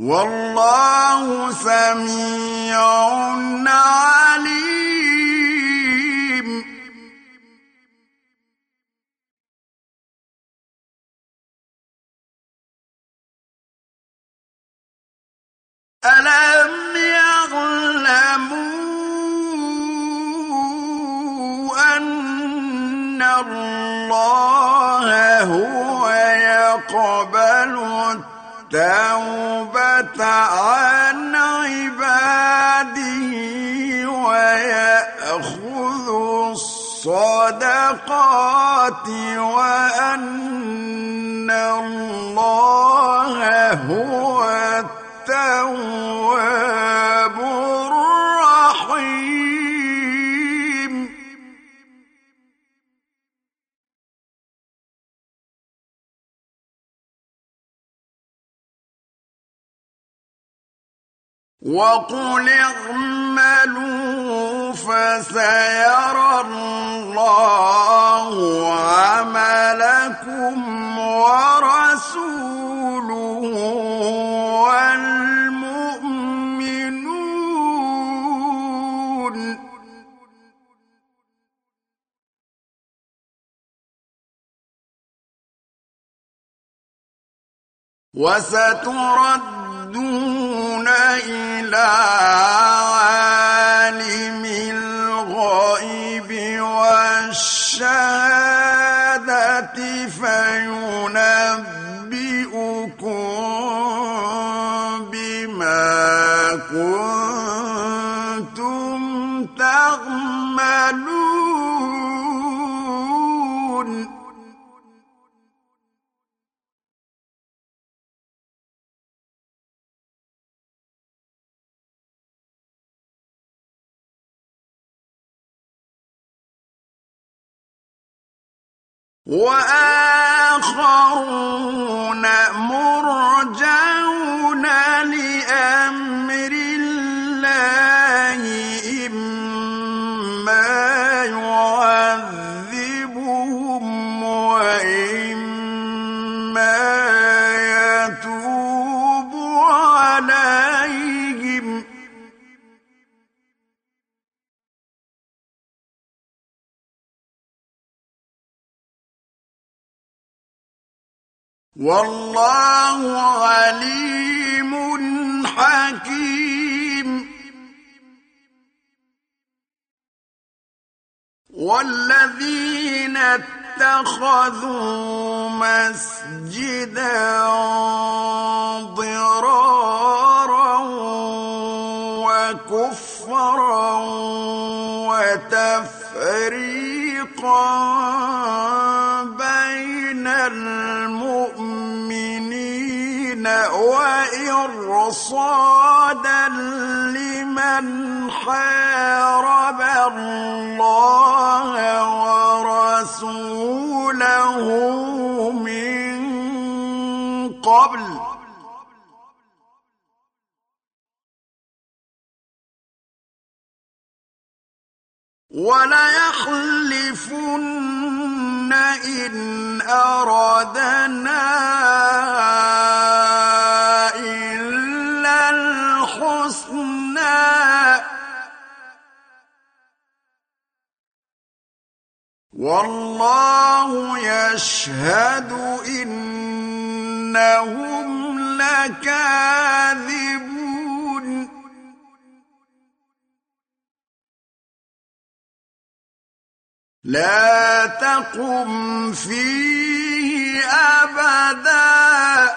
والله سميع عليم. ألم يعلموا أن الله هو يقبل التوبة؟ عن عباده ويأخذ الصدقات وأن الله هو التواب. وقل اعملوا فسيرى الله عملكم ورسوله وستردون إلى عالم الغيب والشهادة فينبئكم وآخرون مرجون لأمر الله إما يعذبهم والله عليم حكيم. والذين اتخذوا مسجدا ضرارا وكفرا وتفريقا بين المؤمنين وإرصادا لمن حارب الله ورسوله من قبل. وليحلفن إن أردنا الحسنى والله يشهد إنهم لكاذبون. لا تقم فيه أبدا.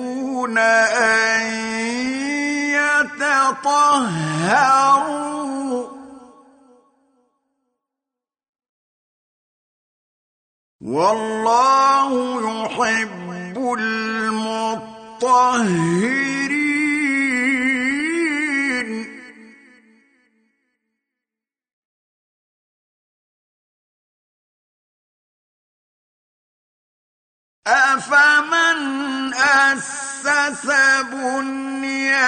أن يتطهروا. والله يحب المطهرين. أفمن أسس بنيانه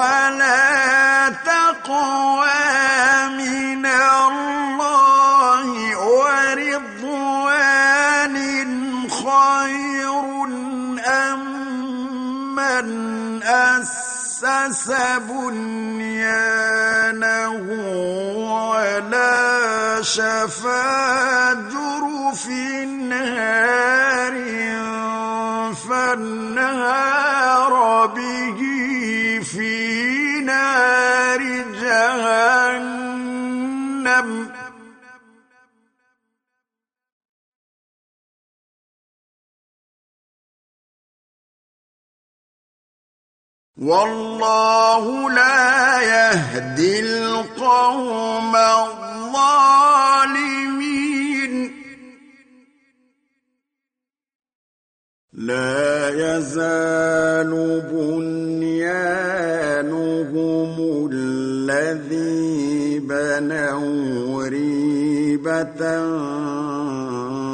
على تقوى من الله أسس بنيانه على شفا جرف نار فالنهار به في نار جهنم. والله لا يهدي القوم الظالمين. لا يزال بنيانهم الذي بنوا ريبة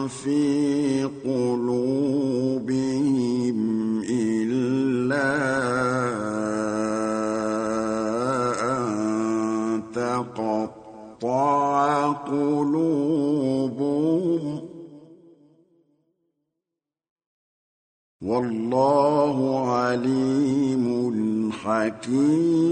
في قلوبهم إلا أن قلوبهم. والله عليم حكيم.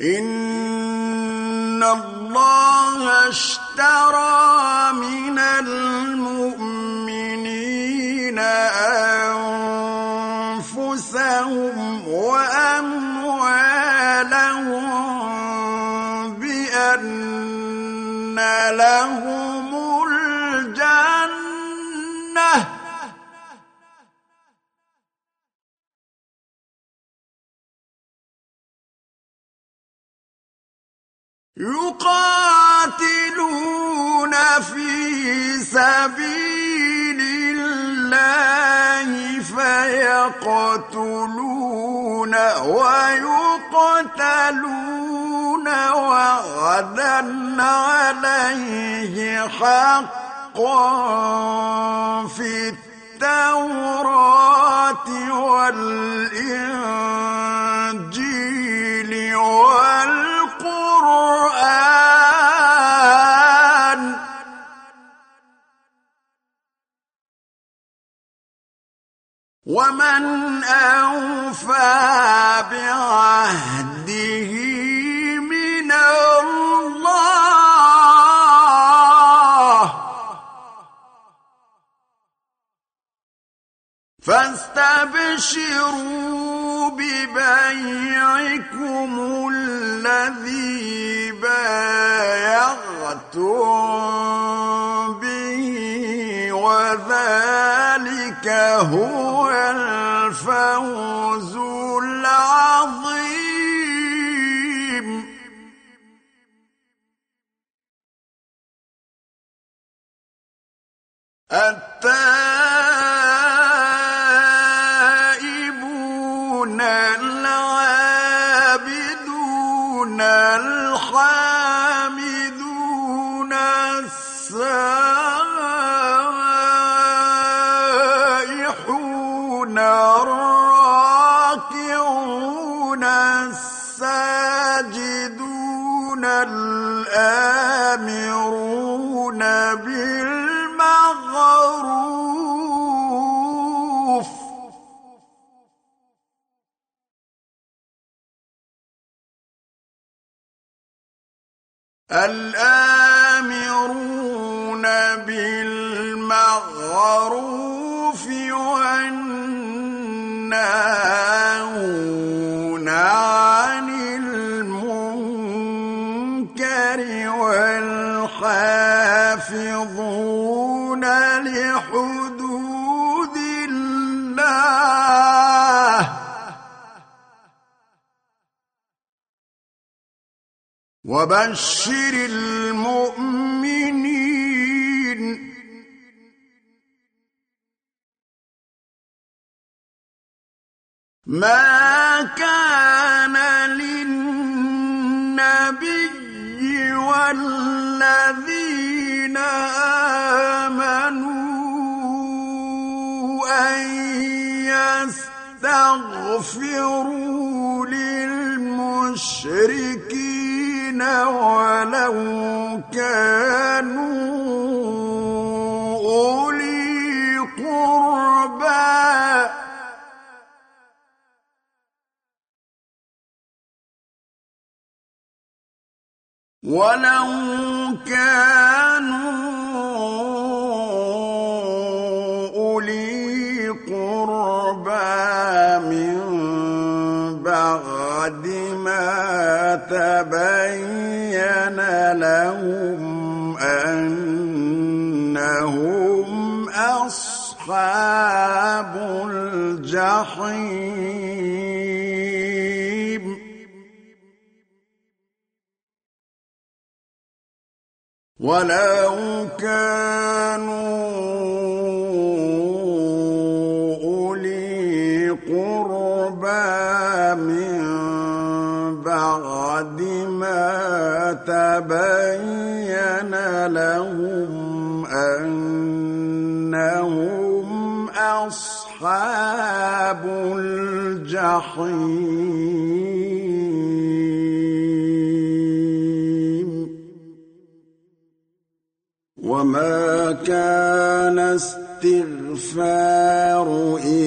إن الله اشترى من المؤمنين يقاتلون في سبيل الله فيقتلون ويقتلون وعدا عليه حقا في التوراة والإنجيل والقرآن ومن أوفى بعهده من الله. فاستبشروا ببيعكم الذي بايعتم به وذلك هو الفوز العظيم. التائبون الآن وبشر المؤمنين. ما كان للنبي والذين آمنوا أن يستغفروا للمشركين. ولو كانوا أولي قربى. ولو كانوا تبين لهم أنهم أصحاب الجحيم ولو كانوا تبين لهم أنهم أصحاب الجحيم. وما كان استغفار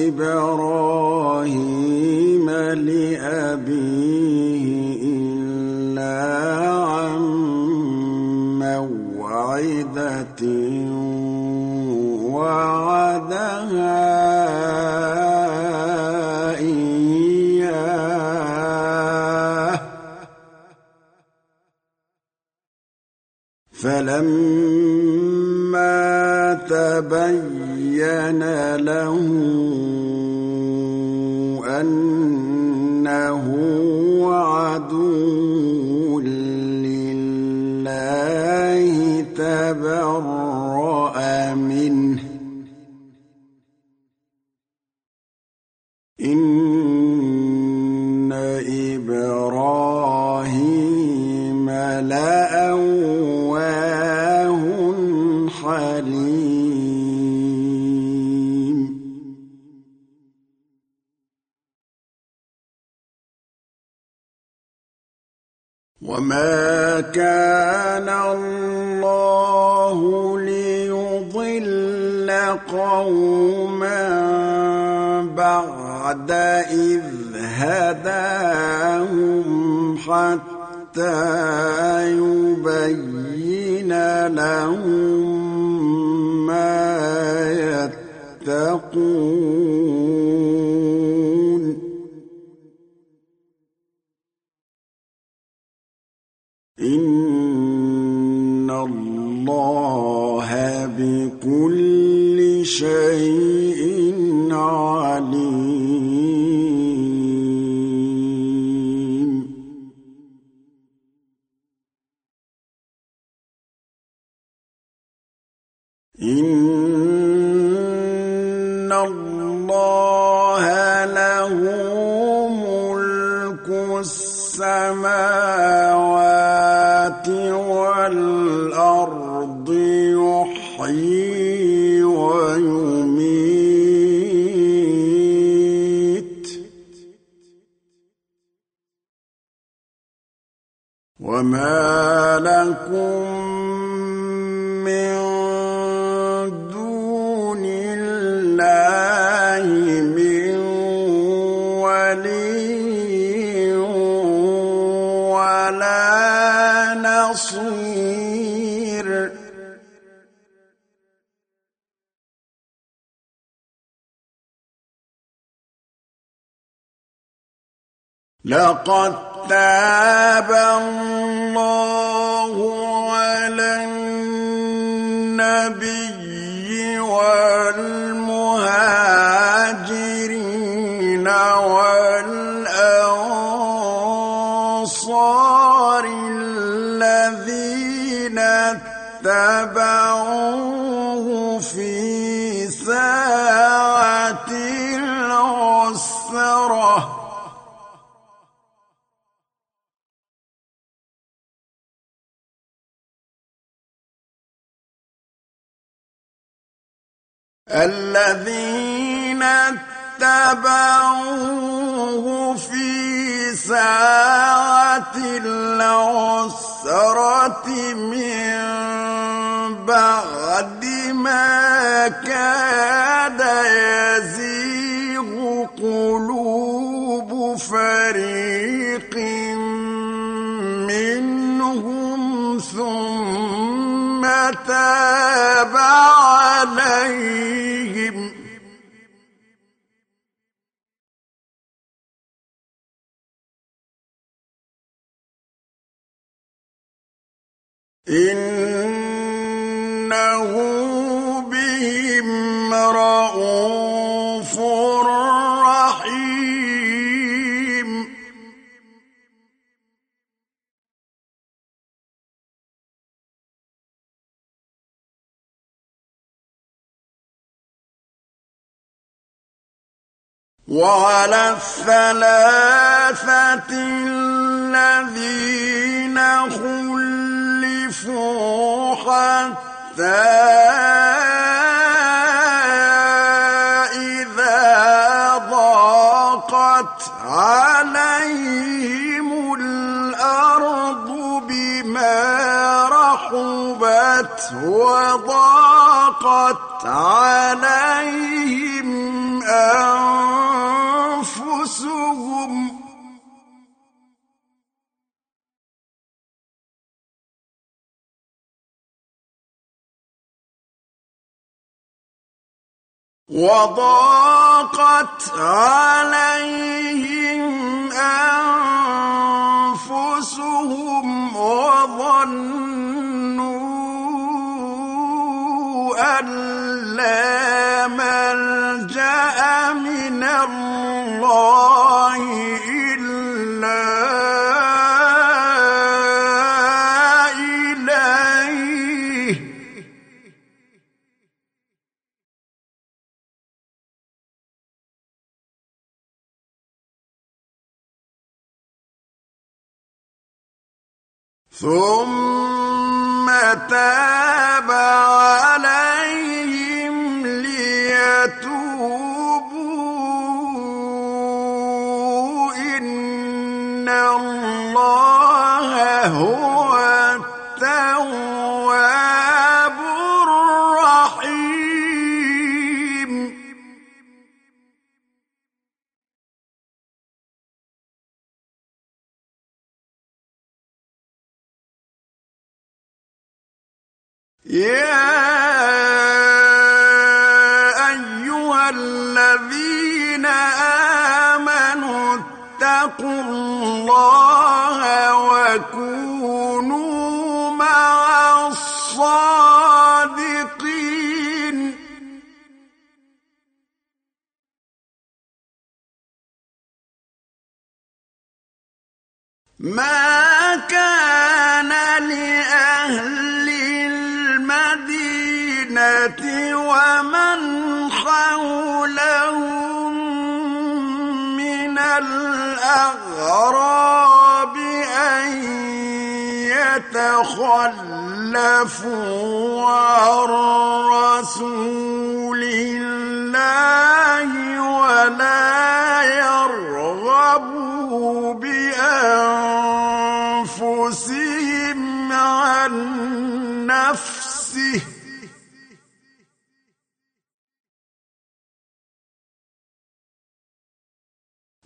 إبراهيم لأبيه تبين له أنه إذ هداهم حتى يبين لهم ما يتقون. إن الله بكل شيء فريق منهم ثم تاب عليهم. إنه وعلى الثلاثة الذين خلفوا حتى إذا ضاقت عليهم الأرض بما رحبت وضاقت عليهم أنفسهم وضاقت عليهم أنفسهم وظنوا أن لا ملجأ من الله. ثم تاب عليهم ليتوبوا. إن الله هو يا أيها الذين آمنوا اتقوا الله وكونوا مع الصادقين. ما كان لأهل ومن حولهم من الأغراب أن يتخلفوا عن رسول الله ولا يرغبوا بأنفسهم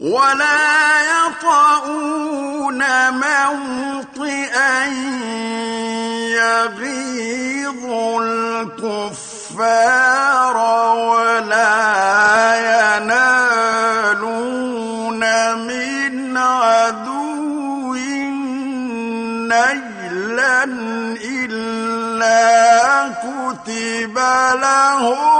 ولا يطعون موطئا يغيظ الكفار ولا ينالون من عدو نيلا إلا كتب لهم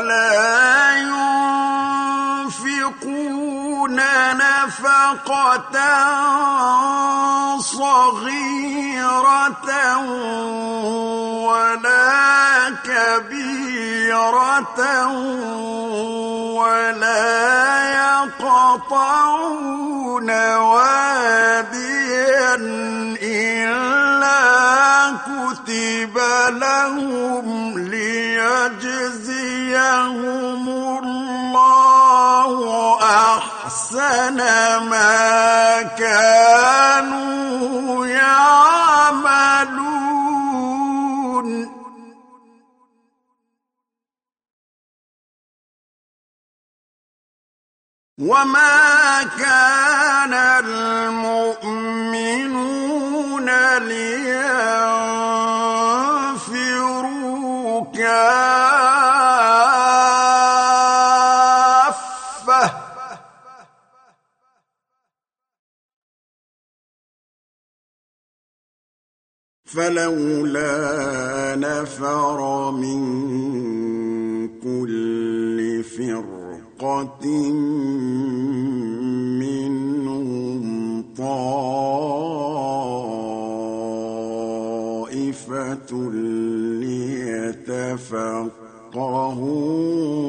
ولا ينفقون نفقة صغيرة ولا كبيرة ولا يقطعون واديا إلا كتب لهم ليجزيهم الله أحسن ما كانوا يعملون. وما كان المؤمنون لينفروا فلولا نفر من كل فرقة منهم طائفة ليتفقهوا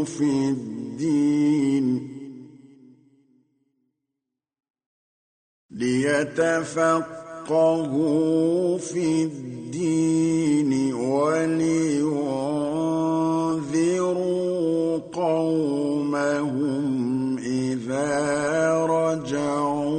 في الدين. ليتفقهوا في الدين ولينذروا قومهم إذا رجعوا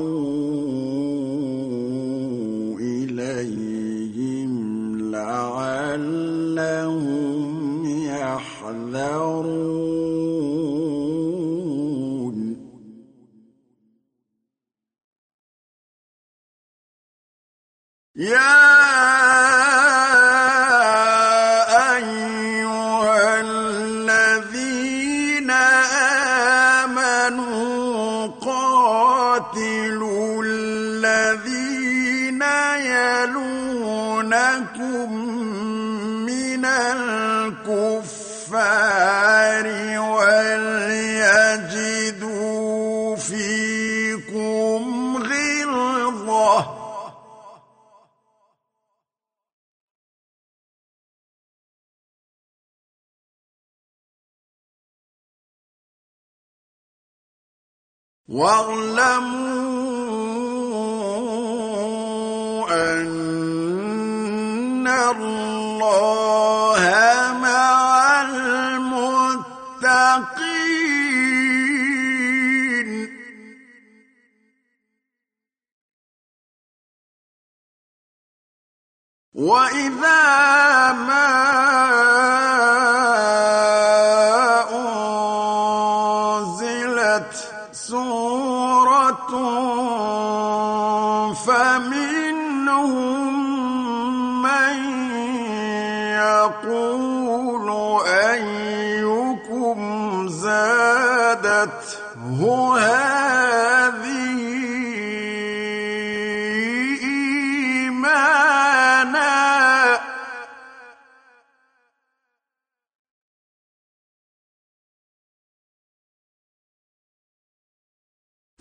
يا واعلموا أن الله مع المتقين. وإذا ما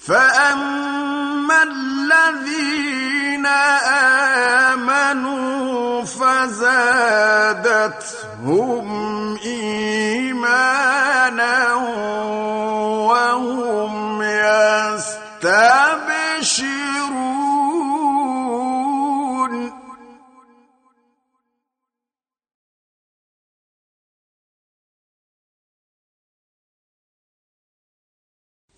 فأما الذين آمنوا فزادتهم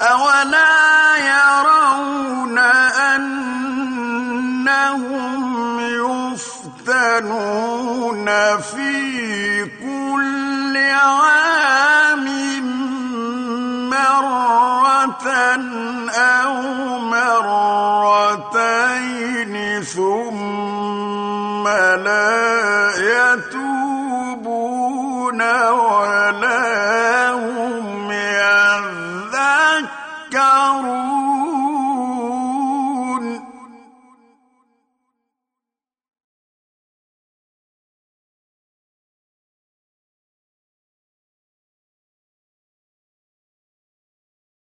أولا يرون أنهم يفتنون في كل عام مرة أو مرتين ثم لا هم يذكرون.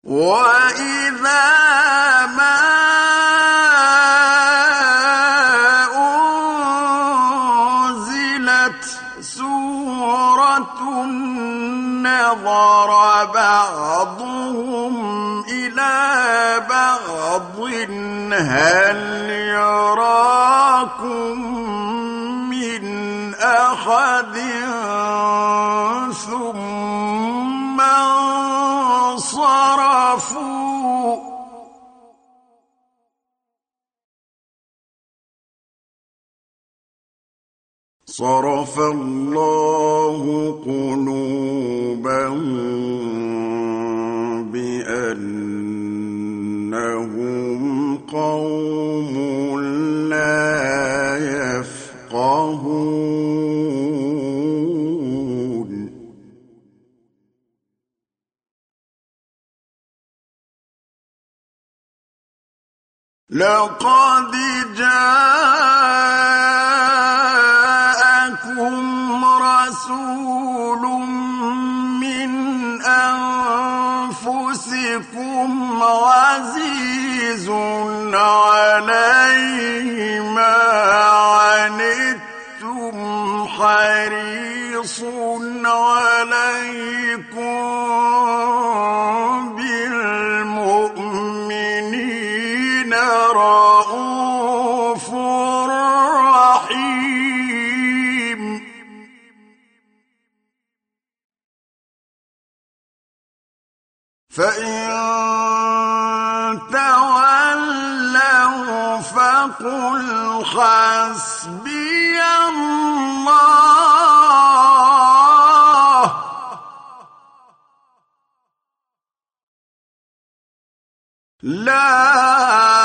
وإذا ما نظر بعضهم إلى بعض هل يراكم من أحد؟ ثم انصرفوا. صرف الله قلوبهم بأنهم قوم لا يفقهون. لقد جاءكم رسول من أنفسكم عزيز عليه ما عنتم حريص عليكم. فإن تولوا فقل حسبي الله لا